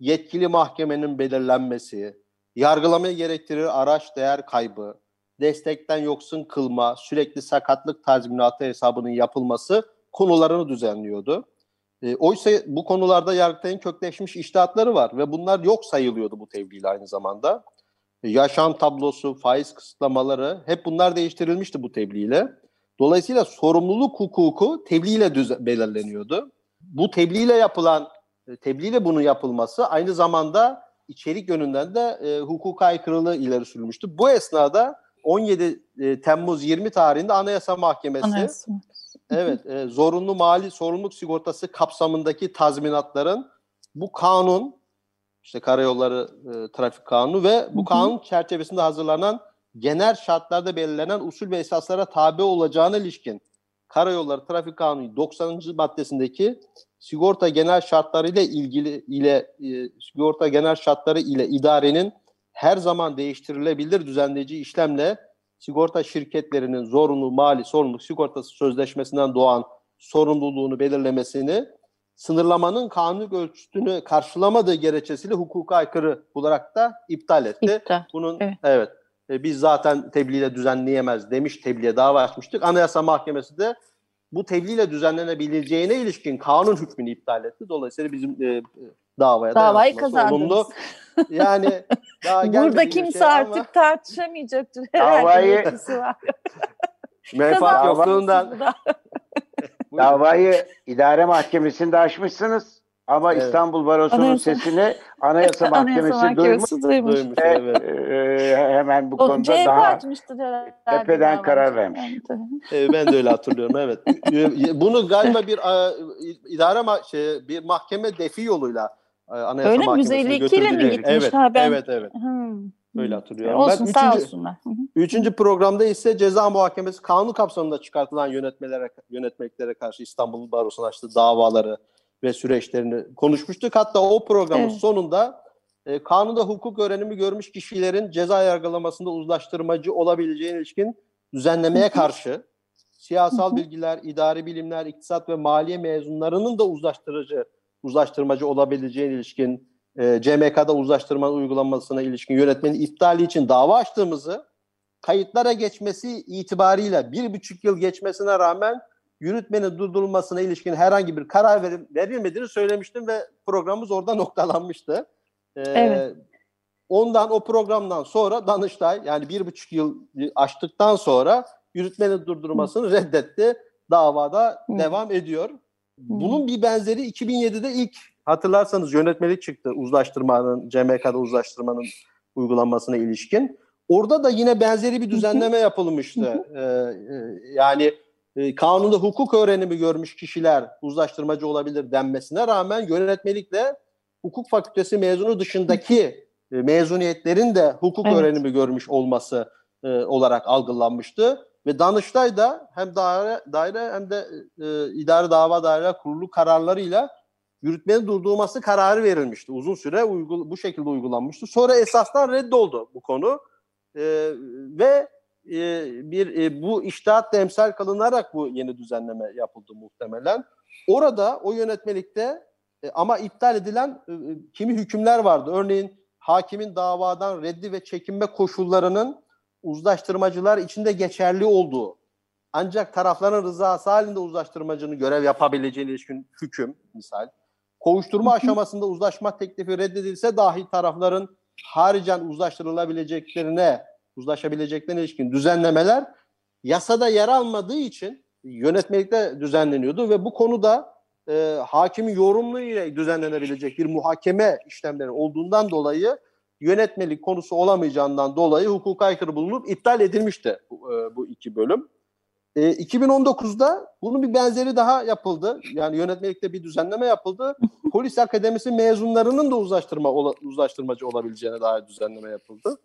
yetkili mahkemenin belirlenmesi, yargılamayı gerektirir araç değer kaybı, destekten yoksun kılma, sürekli sakatlık tazminatı hesabının yapılması konularını düzenliyordu. E, oysa bu konularda Yargıtay'ın kökleşmiş iştahatları var ve bunlar yok sayılıyordu bu tebliğle aynı zamanda. Yaşam tablosu, faiz kısıtlamaları hep bunlar değiştirilmişti bu tebliğle. Dolayısıyla sorumluluk hukuku tebliğle düze- belirleniyordu. Bu tebliğle yapılan, e, tebliğle bunun yapılması aynı zamanda içerik yönünden de e, hukuka aykırılığı ileri sürülmüştü. Bu esnada 17 e, Temmuz 20 tarihinde Anayasa Mahkemesi Anayasa. evet e, zorunlu mali sorumluluk sigortası kapsamındaki tazminatların bu kanun işte karayolları e, trafik kanunu ve bu kanun çerçevesinde hazırlanan genel şartlarda belirlenen usul ve esaslara tabi olacağına ilişkin Karayolları Trafik Kanunu 90. maddesindeki sigorta genel şartları ile ilgili ile e, sigorta genel şartları ile idarenin her zaman değiştirilebilir düzenleyici işlemle sigorta şirketlerinin zorunlu mali sorumluluk sigortası sözleşmesinden doğan sorumluluğunu belirlemesini sınırlamanın kanunluk ölçütünü karşılamadığı gerekçesiyle hukuka aykırı olarak da iptal etti. İptal. Bunun Evet. evet, e, biz zaten tebliğle düzenleyemez demiş tebliğe dava açmıştık. Anayasa Mahkemesi de bu tebliğle düzenlenebileceğine ilişkin kanun hükmünü iptal etti. Dolayısıyla bizim e, davaya Davayı kazandınız. olumlu. Yani daha Burada kimse şey ama artık tartışamayacaktır. Davayı- Herhalde yetkisi var. menfaat yokluğundan. Buyurun. Davayı idare mahkemesinde açmışsınız ama Evet. İstanbul Barosu'nun Anayasa- sesini Anayasa Mahkemesi Anayasa duymuş. Mahkemesi duymuş. duymuş. ve, Evet. e, hemen bu O konuda CHP daha tepeden karar vermiş. Evet. E, ben de öyle hatırlıyorum evet. E, Bunu galiba bir idare ma- şey, bir mahkeme defi yoluyla e, Anayasa Öyle mi? Mahkemesi'ne 152 ile mi gitmiş? Evet, Ha, ben- evet, evet. Hmm. Öyle hatırlıyorum. Olsun ben sağ üçüncü, olsunlar. Hı hı. Üçüncü programda ise ceza muhakemesi kanun kapsamında çıkartılan yönetmelere yönetmeliklere karşı İstanbul Barosu'nun açtığı davaları ve süreçlerini konuşmuştuk. Hatta o programın Evet. sonunda e, kanunda hukuk öğrenimi görmüş kişilerin ceza yargılamasında uzlaştırmacı olabileceğine ilişkin düzenlemeye karşı siyasal bilgiler, idari bilimler, iktisat ve maliye mezunlarının da uzlaştırıcı, uzlaştırmacı olabileceğine ilişkin e, CMK'da uzlaştırma uygulanmasına ilişkin yönetmenin iptali için dava açtığımızı kayıtlara geçmesi itibariyle bir buçuk yıl geçmesine rağmen yürütmenin durdurulmasına ilişkin herhangi bir karar verilmediğini söylemiştim ve programımız orada noktalanmıştı. Ee, evet. Ondan o programdan sonra Danıştay yani bir buçuk yıl açtıktan sonra yürütmenin durdurmasını reddetti. Davada Hı. devam ediyor. Bunun bir benzeri 2007'de ilk hatırlarsanız yönetmelik çıktı uzlaştırmanın, CMK'da uzlaştırmanın uygulanmasına ilişkin. Orada da yine benzeri bir düzenleme yapılmıştı. Ee, e, yani e, kanunda hukuk öğrenimi görmüş kişiler uzlaştırmacı olabilir denmesine rağmen yönetmelikle hukuk fakültesi mezunu dışındaki e, mezuniyetlerin de hukuk evet. öğrenimi görmüş olması e, olarak algılanmıştı. Ve Danıştay da hem daire, daire hem de e, idare dava daire kurulu kararlarıyla yürütmenin durdurulması kararı verilmişti. Uzun süre uygul bu şekilde uygulanmıştı. Sonra esasdan reddoldu bu konu. E, ve e, bir e, bu iştahat emsal kalınarak bu yeni düzenleme yapıldı muhtemelen. Orada o yönetmelikte e, ama iptal edilen e, e, kimi hükümler vardı. Örneğin hakimin davadan reddi ve çekinme koşullarının uzlaştırmacılar içinde geçerli olduğu ancak tarafların rızası halinde uzlaştırmacının görev yapabileceğine ilişkin hüküm misal. Kovuşturma aşamasında uzlaşma teklifi reddedilse dahi tarafların haricen uzlaştırılabileceklerine, uzlaşabileceklerine ilişkin düzenlemeler yasada yer almadığı için yönetmelikte düzenleniyordu ve bu konuda e, hakimin yorumlu ile düzenlenebilecek bir muhakeme işlemleri olduğundan dolayı yönetmelik konusu olamayacağından dolayı hukuka aykırı bulunup iptal edilmişti e, bu iki bölüm. E, 2019'da bunun bir benzeri daha yapıldı. Yani yönetmelikte bir düzenleme yapıldı. Polis Akademisi mezunlarının da uzlaştırma uzlaştırmacı olabileceğine dair düzenleme yapıldı.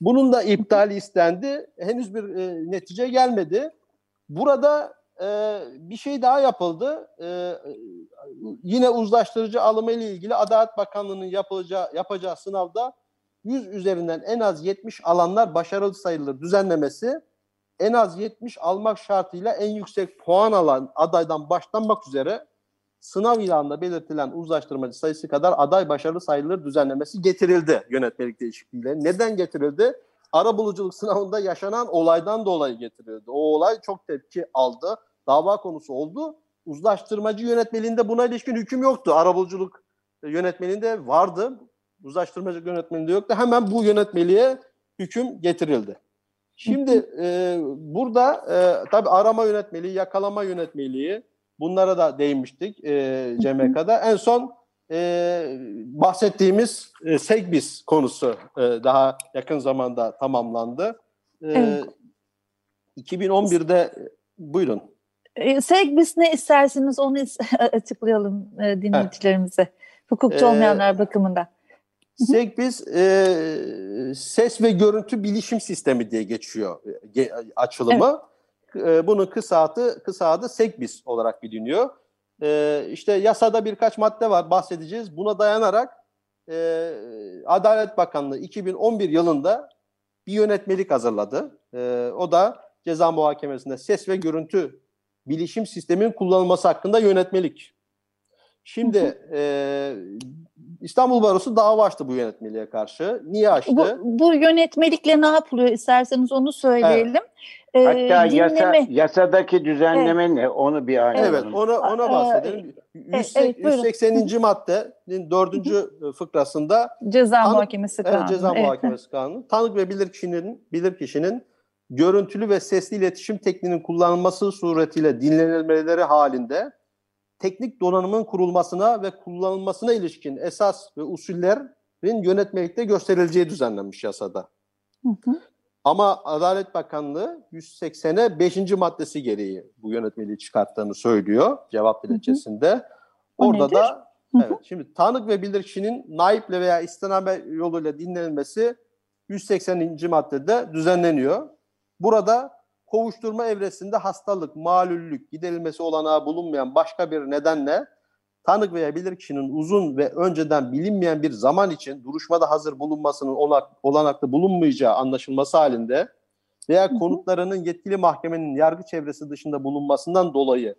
Bunun da iptali istendi. Henüz bir e, netice gelmedi. Burada e, bir şey daha yapıldı. E, yine uzlaştırıcı alımı ile ilgili Adalet Bakanlığı'nın yapılacağı, yapacağı sınavda 100 üzerinden en az 70 alanlar başarılı sayılır düzenlemesi en az 70 almak şartıyla en yüksek puan alan adaydan başlanmak üzere sınav ilanında belirtilen uzlaştırmacı sayısı kadar aday başarılı sayılır düzenlemesi getirildi yönetmelik değişikliğiyle. Neden getirildi? Ara buluculuk sınavında yaşanan olaydan dolayı getirildi. O olay çok tepki aldı. Dava konusu oldu. Uzlaştırmacı yönetmeliğinde buna ilişkin hüküm yoktu. Arabuluculuk yönetmeliğinde vardı. Uzlaştırmacı yönetmeliğinde yoktu. Hemen bu yönetmeliğe hüküm getirildi. Şimdi e, burada e, tabii arama yönetmeliği, yakalama yönetmeliği bunlara da değinmiştik e, CMK'da. En son e, bahsettiğimiz e, Segbis konusu e, daha yakın zamanda tamamlandı. E, evet. 2011'de buyurun. E, Segbis ne isterseniz onu açıklayalım e, dinleyicilerimize. Hukukçu olmayanlar ee, bakımından. Segbis e, ses ve görüntü bilişim sistemi diye geçiyor e, açılımı. Evet. E, bunun kısa adı, kısa adı Segbis olarak biliniyor. E, işte yasada birkaç madde var bahsedeceğiz. Buna dayanarak e, Adalet Bakanlığı 2011 yılında bir yönetmelik hazırladı. E, o da ceza muhakemesinde ses ve görüntü bilişim sistemin kullanılması hakkında yönetmelik. Şimdi e, İstanbul Barosu dava açtı bu yönetmeliğe karşı. Niye açtı? Bu, bu yönetmelikle ne yapılıyor isterseniz onu söyleyelim. Evet. Ee, Hatta dinleme... yasa, yasadaki düzenleme evet. ne? Onu bir anlayalım. Evet, ona, ona bahsedelim. Ee, 100, evet, 180. maddenin dördüncü fıkrasında ceza tanık, muhakemesi kanunu. Evet, ceza evet. muhakemesi kanunu. Tanık ve bilirkişinin bilirkişinin görüntülü ve sesli iletişim tekniğinin kullanılması suretiyle dinlenilmeleri halinde teknik donanımın kurulmasına ve kullanılmasına ilişkin esas ve usullerin yönetmelikte gösterileceği düzenlenmiş yasada. Hı hı. Ama Adalet Bakanlığı 180'e 5. maddesi gereği bu yönetmeliği çıkarttığını söylüyor cevap dilekçesinde. Orada nedir? da evet şimdi tanık ve bildirkişinin naiple veya istiname yoluyla dinlenilmesi 180. maddede düzenleniyor. Burada kovuşturma evresinde hastalık, malüllük, giderilmesi olanağı bulunmayan başka bir nedenle tanık veya bilirkişinin uzun ve önceden bilinmeyen bir zaman için duruşmada hazır bulunmasının olanaklı bulunmayacağı anlaşılması halinde veya konutlarının yetkili mahkemenin yargı çevresi dışında bulunmasından dolayı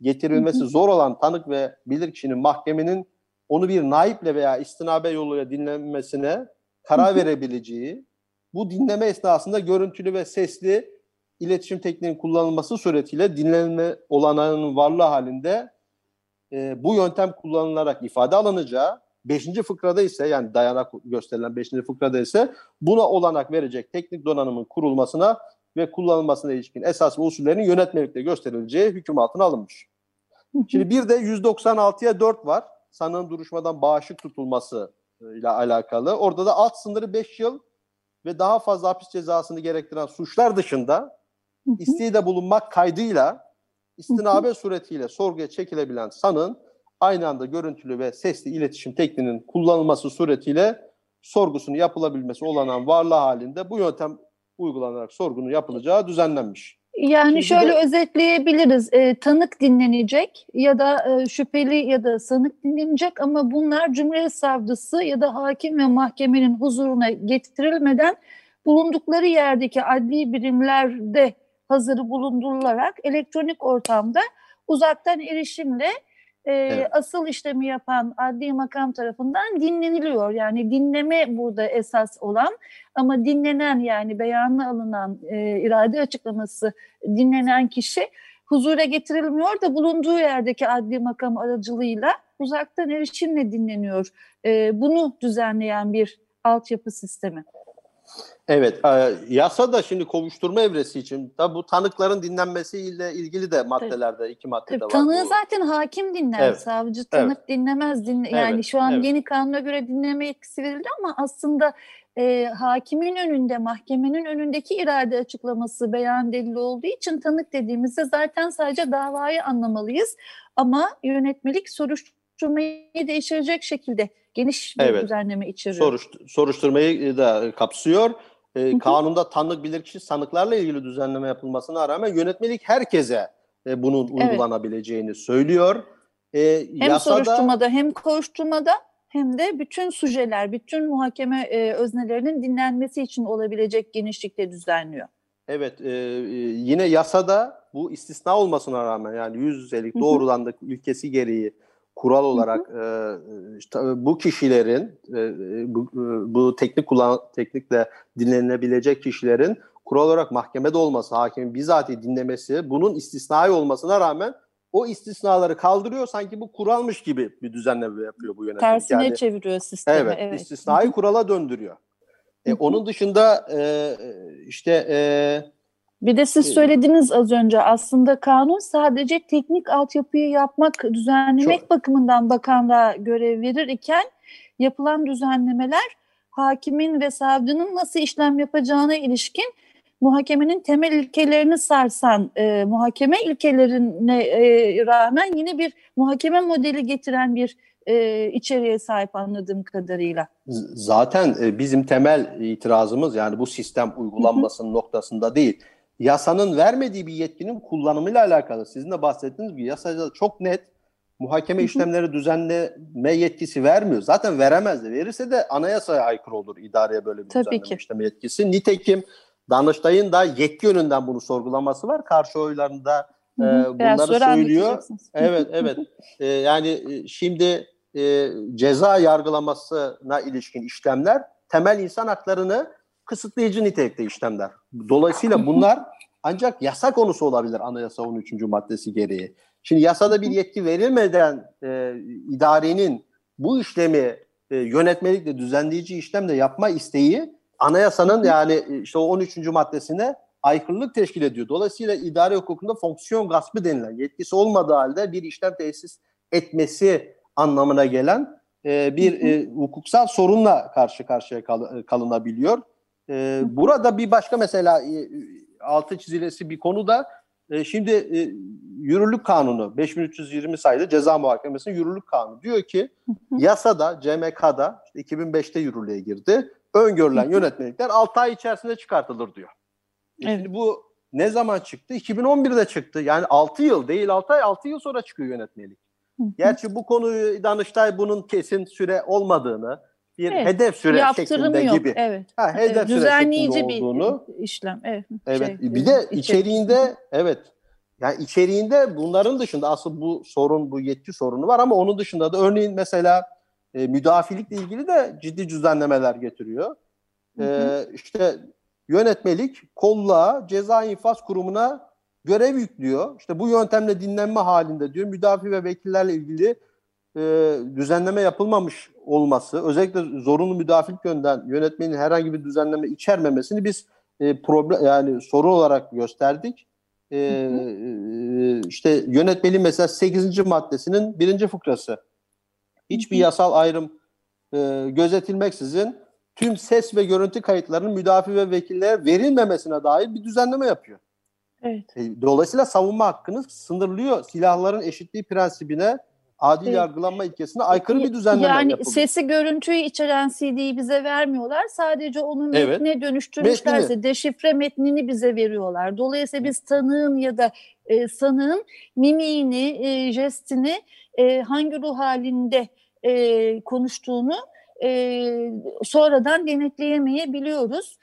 getirilmesi zor olan tanık ve bilirkişinin mahkemenin onu bir naiple veya istinabe yoluyla dinlenmesine karar verebileceği, bu dinleme esnasında görüntülü ve sesli iletişim tekniğinin kullanılması suretiyle dinlenme olanağının varlığı halinde e, bu yöntem kullanılarak ifade alınacağı, beşinci fıkrada ise yani dayanak gösterilen beşinci fıkrada ise buna olanak verecek teknik donanımın kurulmasına ve kullanılmasına ilişkin esas ve usullerin yönetmelikte gösterileceği hüküm altına alınmış. Şimdi bir de 196'ya 4 var. Sanığın duruşmadan bağışık tutulması e, ile alakalı. Orada da alt sınırı 5 yıl ve daha fazla hapis cezasını gerektiren suçlar dışında isteği bulunmak kaydıyla istinabe suretiyle sorguya çekilebilen sanığın aynı anda görüntülü ve sesli iletişim tekniğinin kullanılması suretiyle sorgusunu yapılabilmesi olanan varlığı halinde bu yöntem uygulanarak sorgunun yapılacağı düzenlenmiş. Yani Şimdi şöyle de, özetleyebiliriz. E, tanık dinlenecek ya da e, şüpheli ya da sanık dinlenecek ama bunlar Cumhuriyet Savcısı ya da hakim ve mahkemenin huzuruna getirilmeden bulundukları yerdeki adli birimlerde hazırı bulundurularak elektronik ortamda uzaktan erişimle e, evet. asıl işlemi yapan adli makam tarafından dinleniliyor. Yani dinleme burada esas olan ama dinlenen yani beyanı alınan e, irade açıklaması dinlenen kişi huzura getirilmiyor da bulunduğu yerdeki adli makam aracılığıyla uzaktan erişimle dinleniyor. E, bunu düzenleyen bir altyapı sistemi. Evet, e, yasa da şimdi kovuşturma evresi için tabi bu tanıkların dinlenmesiyle ilgili de maddelerde Tabii. iki maddede Tabii, var. Tanığı bu. zaten hakim dinler, evet. savcı tanık evet. dinlemez. Dinle, yani evet. şu an evet. yeni kanuna göre dinleme yetkisi verildi ama aslında e, hakimin önünde, mahkemenin önündeki irade açıklaması beyan delili olduğu için tanık dediğimizde zaten sadece davayı anlamalıyız. Ama yönetmelik soruşturmayı değiştirecek şekilde geniş bir evet. düzenleme içeriyor. Soruş, soruşturmayı da kapsıyor. E, kanunda tanık bilirkişi sanıklarla ilgili düzenleme yapılmasına rağmen yönetmelik herkese e, bunun evet. uygulanabileceğini söylüyor. E, hem yasada, soruşturmada hem koşturmada hem de bütün sujeler, bütün muhakeme e, öznelerinin dinlenmesi için olabilecek genişlikte düzenliyor. Evet, e, yine yasada bu istisna olmasına rağmen yani yüz yüzelik doğrudan da ülkesi gereği kural olarak hı hı. E, işte, bu kişilerin e, bu, e, bu teknik kullan teknikle dinlenebilecek kişilerin kural olarak mahkemede olması, hakimin bizatihi dinlemesi, bunun istisnai olmasına rağmen o istisnaları kaldırıyor sanki bu kuralmış gibi bir düzenleme yapıyor bu yönetim. Tersine yani, çeviriyor sistemi. Evet, evet. istisnai kurala döndürüyor. E, onun dışında e, işte e, bir de siz söylediniz az önce aslında kanun sadece teknik altyapıyı yapmak, düzenlemek Çok. bakımından bakanlığa görev verir iken yapılan düzenlemeler hakimin ve savcının nasıl işlem yapacağına ilişkin muhakemenin temel ilkelerini sarsan e, muhakeme ilkelerine e, rağmen yine bir muhakeme modeli getiren bir e, içeriğe sahip anladığım kadarıyla. Zaten e, bizim temel itirazımız yani bu sistem uygulanmasının noktasında değil yasanın vermediği bir yetkinin kullanımıyla alakalı. Sizin de bahsettiğiniz gibi yasada çok net muhakeme işlemleri düzenleme yetkisi vermiyor. Zaten veremez de. Verirse de anayasaya aykırı olur idareye böyle bir Tabii düzenleme ki. işleme yetkisi. Nitekim Danıştay'ın da yetki yönünden bunu sorgulaması var. Karşı oylarında e, bunları söylüyor. Evet, evet. e, yani e, şimdi e, ceza yargılamasına ilişkin işlemler temel insan haklarını kısıtlayıcı nitelikte işlemler. Dolayısıyla bunlar ancak yasa konusu olabilir anayasa 13. maddesi gereği. Şimdi yasada bir yetki verilmeden e, idarenin bu işlemi e, yönetmelikle düzenleyici işlemle yapma isteği anayasanın yani e, işte o 13. maddesine aykırılık teşkil ediyor. Dolayısıyla idare hukukunda fonksiyon gaspı denilen yetkisi olmadığı halde bir işlem tesis etmesi anlamına gelen e, bir e, hukuksal sorunla karşı karşıya kal, kalınabiliyor. E, burada bir başka mesela e, altı çizilesi bir konu da e, şimdi e, yürürlük kanunu 5320 sayılı ceza muhakemesinin yürürlük kanunu diyor ki yasada CMK'da işte 2005'te yürürlüğe girdi. Öngörülen yönetmelikler 6 ay içerisinde çıkartılır diyor. E, evet. Şimdi bu ne zaman çıktı? 2011'de çıktı. Yani 6 yıl değil 6 ay 6 yıl sonra çıkıyor yönetmelik. Gerçi bu konuyu Danıştay bunun kesin süre olmadığını, bir Evet, hedef süre şeklinde yok. gibi. Evet. Ha, hedef Evet, süre Düzenleyici bir olduğunu. işlem. Evet. Evet. Şey, bir de içerik. içeriğinde evet. Yani içeriğinde bunların dışında asıl bu sorun, bu yetki sorunu var ama onun dışında da örneğin mesela e, müdafilikle ilgili de ciddi düzenlemeler getiriyor. Hı E, işte yönetmelik kolluğa, ceza infaz kurumuna görev yüklüyor. İşte bu yöntemle dinlenme halinde diyor müdafi ve vekillerle ilgili e, düzenleme yapılmamış olması, özellikle zorunlu müdafilik yönden yönetmenin herhangi bir düzenleme içermemesini biz e, problem yani sorun olarak gösterdik. E, e, işte yönetmeliğin mesela 8. maddesinin birinci fıkrası. Hiçbir Hı hı. yasal ayrım e, gözetilmeksizin tüm ses ve görüntü kayıtlarının müdafi ve vekillere verilmemesine dair bir düzenleme yapıyor. Evet. E, Dolayısıyla savunma hakkını sınırlıyor. Silahların eşitliği prensibine, adil Evet. yargılanma ilkesine aykırı bir düzenleme yani yapılıyor. sesi görüntüyü içeren CD'yi bize vermiyorlar. Sadece onu Evet. metne dönüştürmüşlerse Metnini. deşifre metnini bize veriyorlar. Dolayısıyla biz tanığın ya da e, sanığın mimiğini, e, jestini e, hangi ruh halinde e, konuştuğunu e, sonradan denetleyemeyebiliyoruz.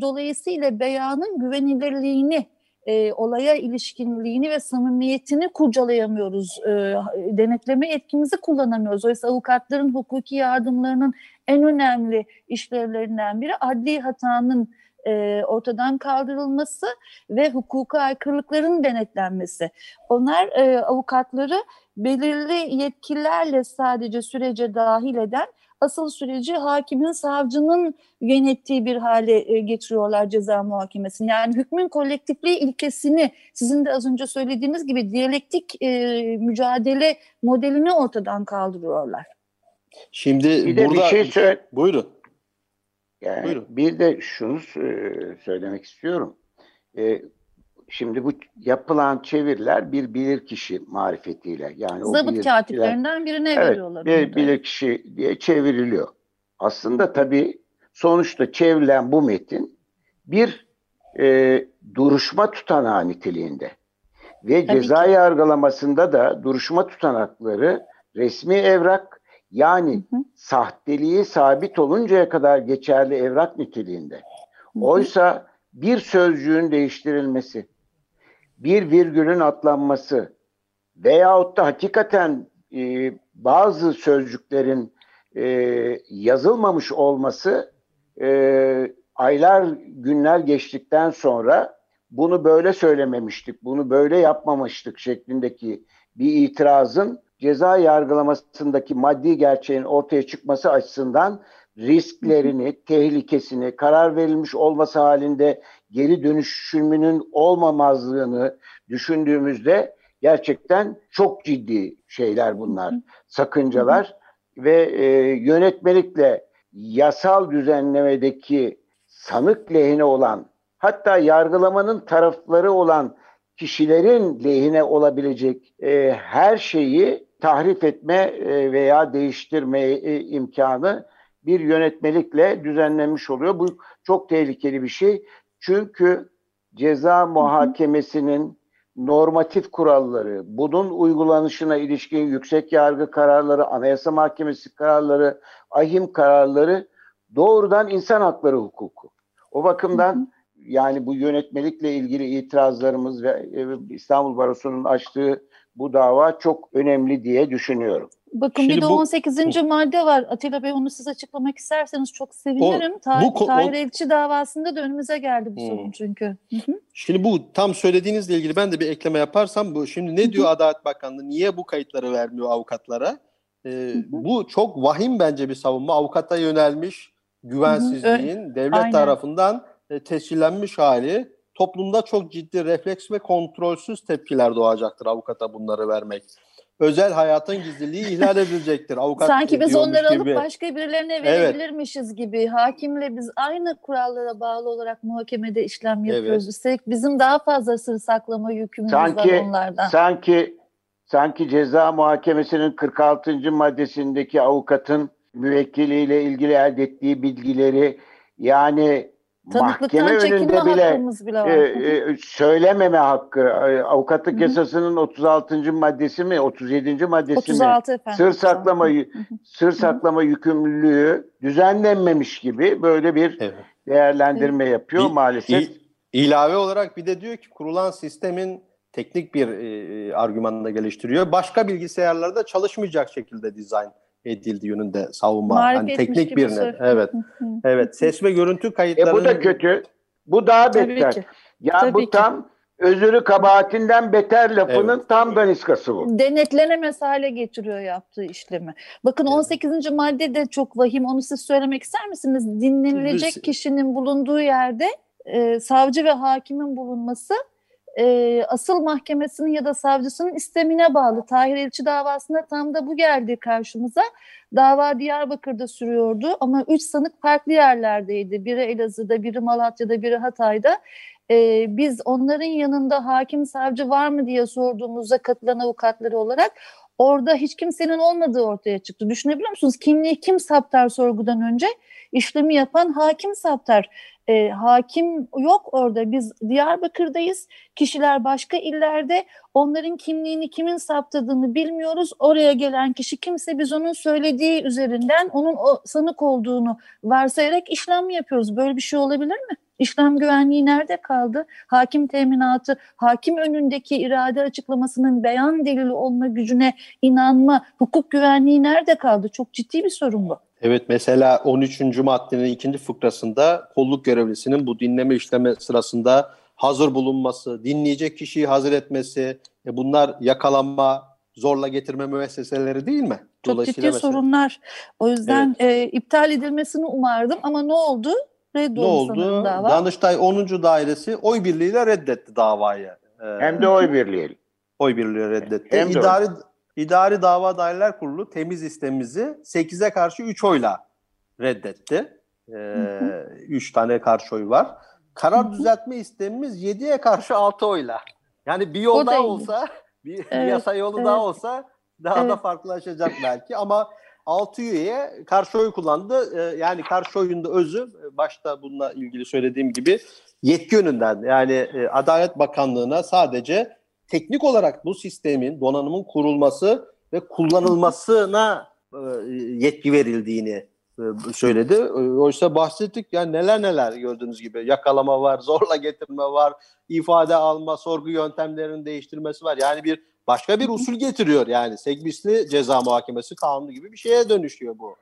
Dolayısıyla beyanın güvenilirliğini e, olaya ilişkinliğini ve samimiyetini kurcalayamıyoruz. E, denetleme etkimizi kullanamıyoruz. Oysa avukatların hukuki yardımlarının en önemli işlevlerinden biri adli hatanın e, ortadan kaldırılması ve hukuka aykırılıkların denetlenmesi. Onlar e, avukatları belirli yetkilerle sadece sürece dahil eden asıl süreci hakimin, savcının yönettiği bir hale e, getiriyorlar ceza muhakemesini. Yani hükmün kolektifliği ilkesini sizin de az önce söylediğiniz gibi diyalektik e, mücadele modelini ortadan kaldırıyorlar. Şimdi Bir de burada bir şey söyle. buyurun. Yani Buyurun. bir de şunu e, söylemek istiyorum. E, şimdi bu yapılan çeviriler bir bilirkişi marifetiyle yani Zabıt bilirkişiler- katiplerinden birine Evet, veriyorlar. onu bir bilirkişi diye çevriliyor. Aslında tabii sonuçta çevrilen bu metin bir e, duruşma tutanağı niteliğinde. Ve Tabii ceza ki. yargılamasında da duruşma tutanakları resmi evrak yani Hı hı. sahteliği sabit oluncaya kadar geçerli evrak niteliğinde. Hı hı. Oysa bir sözcüğün değiştirilmesi, bir virgülün atlanması veyahut da hakikaten e, bazı sözcüklerin e, yazılmamış olması e, aylar günler geçtikten sonra bunu böyle söylememiştik, bunu böyle yapmamıştık şeklindeki bir itirazın ceza yargılamasındaki maddi gerçeğin ortaya çıkması açısından risklerini, tehlikesini, karar verilmiş olması halinde geri dönüşümünün olmamazlığını düşündüğümüzde gerçekten çok ciddi şeyler bunlar, sakıncalar ve e, yönetmelikle yasal düzenlemedeki sanık lehine olan hatta yargılamanın tarafları olan kişilerin lehine olabilecek e, her şeyi tahrif etme e, veya değiştirme e, imkanı bir yönetmelikle düzenlenmiş oluyor. Bu çok tehlikeli bir şey. Çünkü ceza muhakemesinin normatif kuralları, bunun uygulanışına ilişkin yüksek yargı kararları, anayasa mahkemesi kararları, ahim kararları doğrudan insan hakları hukuku. O bakımdan yani bu yönetmelikle ilgili itirazlarımız ve e, İstanbul Barosu'nun açtığı bu dava çok önemli diye düşünüyorum. Bakın Şimdi bir de bu- 18. madde var. Atilla Bey onu siz açıklamak isterseniz çok sevinirim. Ta- bu ko- Tahir o- Elçi davasında da önümüze geldi bu Hmm. sorun çünkü. Hı hı. Şimdi bu tam söylediğinizle ilgili ben de bir ekleme yaparsam bu şimdi ne diyor Adalet Bakanlığı niye bu kayıtları vermiyor avukatlara? Ee, bu çok vahim bence bir savunma. Avukata yönelmiş güvensizliğin devlet Aynen. tarafından e, tescillenmiş hali toplumda çok ciddi refleks ve kontrolsüz tepkiler doğacaktır avukata bunları vermek. Özel hayatın gizliliği ihlal edilecektir. Avukat Sanki biz onları alıp gibi. başka birilerine Evet. verebilirmişiz gibi. Hakimle biz aynı kurallara bağlı olarak muhakemede işlem yapıyoruz. Evet. Üstelik bizim daha fazla sır saklama yükümüz Sanki var onlardan. sanki sanki ceza muhakemesinin 46. maddesindeki avukatın müvekkiliyle ilgili elde ettiği bilgileri yani mahkeme önünde bile, bile e, e, söylememe hakkı e, avukatlık Hı-hı. yasasının 36. maddesi mi 37. maddesi 36 mi efendim. sır saklama Hı-hı. sır saklama yükümlülüğü düzenlenmemiş gibi böyle bir evet. değerlendirme evet. yapıyor bir, maalesef. İl, ilave olarak bir de diyor ki kurulan sistemin teknik bir e, argümanını geliştiriyor. Başka bilgisayarlarda çalışmayacak şekilde dizayn edildi yönünde savunma. Marif yani teknik bir ne? Evet. evet. Ses ve görüntü kayıtları. E bu da kötü. Bu daha beter. Ya Tabii bu ki. tam özürü kabahatinden beter lafının evet. tam daniskası bu. Denetlenemez hale getiriyor yaptığı işlemi. Bakın evet. 18. madde de çok vahim. Onu siz söylemek ister misiniz? Dinlenilecek kişinin bulunduğu yerde e, savcı ve hakimin bulunması e, asıl mahkemesinin ya da savcısının istemine bağlı. Tahir Elçi davasında tam da bu geldi karşımıza. Dava Diyarbakır'da sürüyordu ama üç sanık farklı yerlerdeydi. Biri Elazığ'da, biri Malatya'da, biri Hatay'da. Ee, biz onların yanında hakim savcı var mı diye sorduğumuzda katılan avukatları olarak orada hiç kimsenin olmadığı ortaya çıktı. Düşünebiliyor musunuz? Kimliği kim saptar sorgudan önce? işlemi yapan hakim saptar. E, hakim yok orada. Biz Diyarbakır'dayız. Kişiler başka illerde. Onların kimliğini kimin saptadığını bilmiyoruz. Oraya gelen kişi kimse biz onun söylediği üzerinden onun o sanık olduğunu varsayarak işlem yapıyoruz. Böyle bir şey olabilir mi? İşlem güvenliği nerede kaldı? Hakim teminatı, hakim önündeki irade açıklamasının beyan delili olma gücüne inanma, hukuk güvenliği nerede kaldı? Çok ciddi bir sorun bu. Evet mesela 13. maddenin ikinci fıkrasında kolluk görevlisinin bu dinleme işleme sırasında hazır bulunması, dinleyecek kişiyi hazır etmesi, e bunlar yakalama, zorla getirme müesseseleri değil mi? Çok ciddi mesela... sorunlar. O yüzden evet. e, iptal edilmesini umardım ama ne oldu? Reddoldu ne oldu? Dava. Danıştay 10. Dairesi oy birliğiyle reddetti davayı. Ee, Hem de oy birliğiyle. Oy birliği reddetti. Hem İdari, İdari Dava Daireler Kurulu temiz istemizi 8'e karşı 3 oyla reddetti. 3 ee, tane karşı oy var. Karar hı hı. düzeltme istemimiz 7'ye karşı 6 oyla. Yani bir yol daha olsa, bir evet, yasa yolu evet. daha olsa daha evet. da farklılaşacak belki ama 6 üyeye karşı oy kullandı. Ee, yani karşı oyun da özü başta bununla ilgili söylediğim gibi yetki yönünden yani e, Adalet Bakanlığı'na sadece teknik olarak bu sistemin, donanımın kurulması ve kullanılmasına e, yetki verildiğini e, söyledi. E, oysa bahsettik yani neler neler gördüğünüz gibi yakalama var, zorla getirme var, ifade alma, sorgu yöntemlerinin değiştirmesi var. Yani bir başka bir usul getiriyor yani. Segbisli ceza muhakemesi kanunu gibi bir şeye dönüşüyor bu.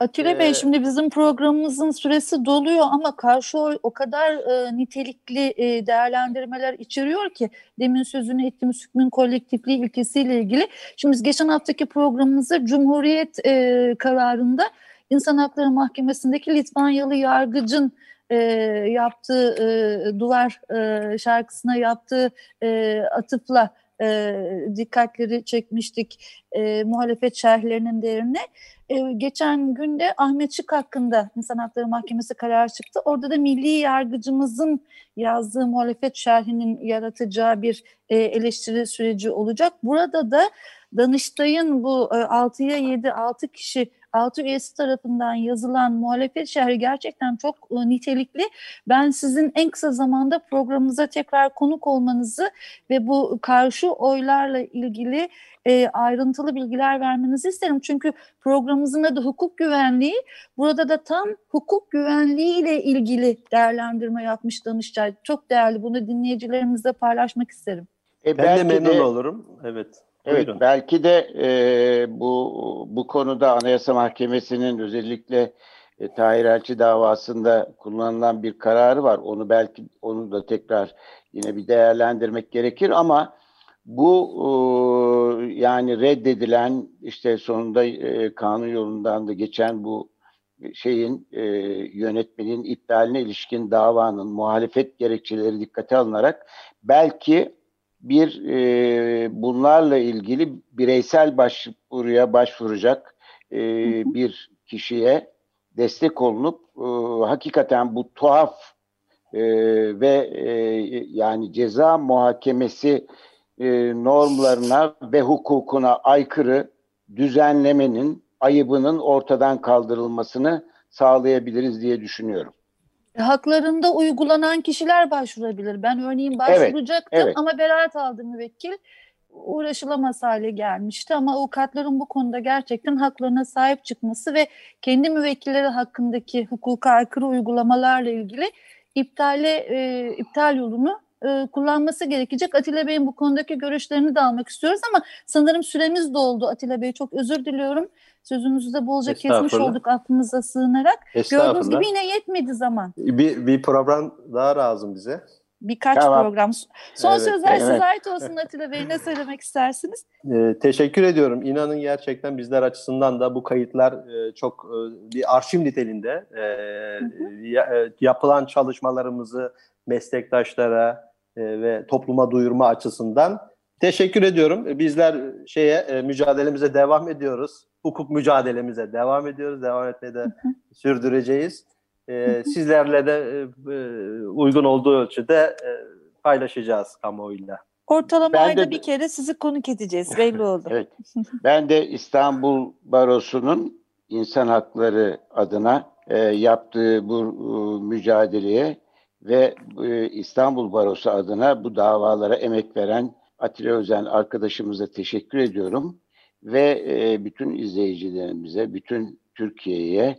Atilla ee, Bey şimdi bizim programımızın süresi doluyor ama karşı oy o kadar e, nitelikli e, değerlendirmeler içeriyor ki demin sözünü ettiğimiz hükmün kolektifliği ilkesiyle ilgili. Şimdi biz geçen haftaki programımızda Cumhuriyet e, kararında İnsan Hakları Mahkemesi'ndeki Litvanyalı yargıcın e, yaptığı e, duvar e, şarkısına yaptığı e, atıfla e, dikkatleri çekmiştik e, muhalefet şerhlerinin değerine. E, geçen günde Ahmet Şık hakkında İnsan Hakları Mahkemesi karar çıktı. Orada da milli yargıcımızın yazdığı muhalefet şerhinin yaratacağı bir e, eleştiri süreci olacak. Burada da Danıştay'ın bu e, 6'ya 7, 6 kişi 6 üyesi tarafından yazılan muhalefet şerhi gerçekten çok e, nitelikli. Ben sizin en kısa zamanda programımıza tekrar konuk olmanızı ve bu karşı oylarla ilgili e, ayrıntılı bilgiler vermenizi isterim. Çünkü programımızın adı hukuk güvenliği. Burada da tam hukuk güvenliği ile ilgili değerlendirme yapmış Danıştay. Çok değerli. Bunu dinleyicilerimizle paylaşmak isterim. E, ben de memnun de, olurum. Evet. Evet, Buyurun. belki de e, bu bu konuda Anayasa Mahkemesi'nin özellikle e, Tahir Elçi davasında kullanılan bir kararı var. Onu belki onu da tekrar yine bir değerlendirmek gerekir ama bu e, yani reddedilen işte sonunda e, kanun yolundan da geçen bu şeyin e, yönetmenin iptaline ilişkin davanın muhalefet gerekçeleri dikkate alınarak belki bir e, bunlarla ilgili bireysel başvuruya başvuracak e, bir kişiye destek olunup e, hakikaten bu tuhaf e, ve e, yani ceza muhakemesi e, normlarına ve hukukuna aykırı düzenlemenin ayıbının ortadan kaldırılmasını sağlayabiliriz diye düşünüyorum. Haklarında uygulanan kişiler başvurabilir. Ben örneğin başvuracaktım evet, evet. ama beraat aldı müvekkil uğraşılamaz hale gelmişti ama avukatların bu konuda gerçekten haklarına sahip çıkması ve kendi müvekkilleri hakkındaki hukuka aykırı uygulamalarla ilgili iptale e, iptal yolunu e, kullanması gerekecek. Atilla Bey'in bu konudaki görüşlerini de almak istiyoruz ama sanırım süremiz doldu. Atilla Bey çok özür diliyorum. Sözünüzü de bolca kesmiş olduk aklımıza sığınarak. Gördüğünüz gibi yine yetmedi zaman. Bir, bir program daha lazım bize. Birkaç tamam. program. Son evet, sözler evet. size ait olsun Atilla Bey. Ne söylemek istersiniz? Ee, teşekkür ediyorum. İnanın gerçekten bizler açısından da bu kayıtlar e, çok e, bir arşiv niteliğinde. E, ya, e, yapılan çalışmalarımızı meslektaşlara e, ve topluma duyurma açısından teşekkür ediyorum. Bizler şeye e, mücadelemize devam ediyoruz. Hukuk mücadelemize devam ediyoruz. Devam etmeye de sürdüreceğiz. E, sizlerle de e, e, uygun olduğu ölçüde e, paylaşacağız kamuoyuyla. Ortalama ben ayda de, bir kere sizi konuk edeceğiz belli oldu. evet. Ben de İstanbul Barosu'nun insan hakları adına e, yaptığı bu e, mücadeleye ve e, İstanbul Barosu adına bu davalara emek veren Atilla Özen arkadaşımıza teşekkür ediyorum. Ve e, bütün izleyicilerimize, bütün Türkiye'ye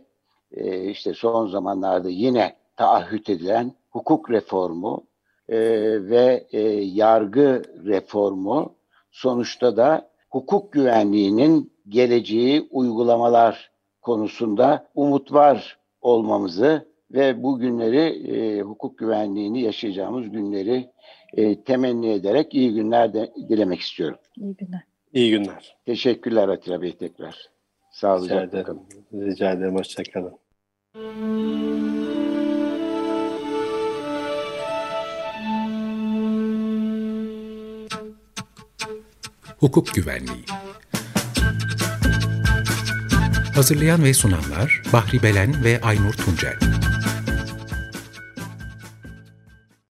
e, işte son zamanlarda yine taahhüt edilen hukuk reformu e, ve yargı reformu sonuçta da hukuk güvenliğinin geleceği uygulamalar konusunda umut var olmamızı ve bu günleri e, hukuk güvenliğini yaşayacağımız günleri e, temenni ederek iyi günler de dilemek istiyorum. İyi günler. İyi günler. Teşekkürler Atilla Bey tekrar. Sağlıcakla Rica ederim. Rica ederim. Hoşçakalın. Hukuk Güvenliği Hazırlayan ve sunanlar Bahri Belen ve Aynur Tuncel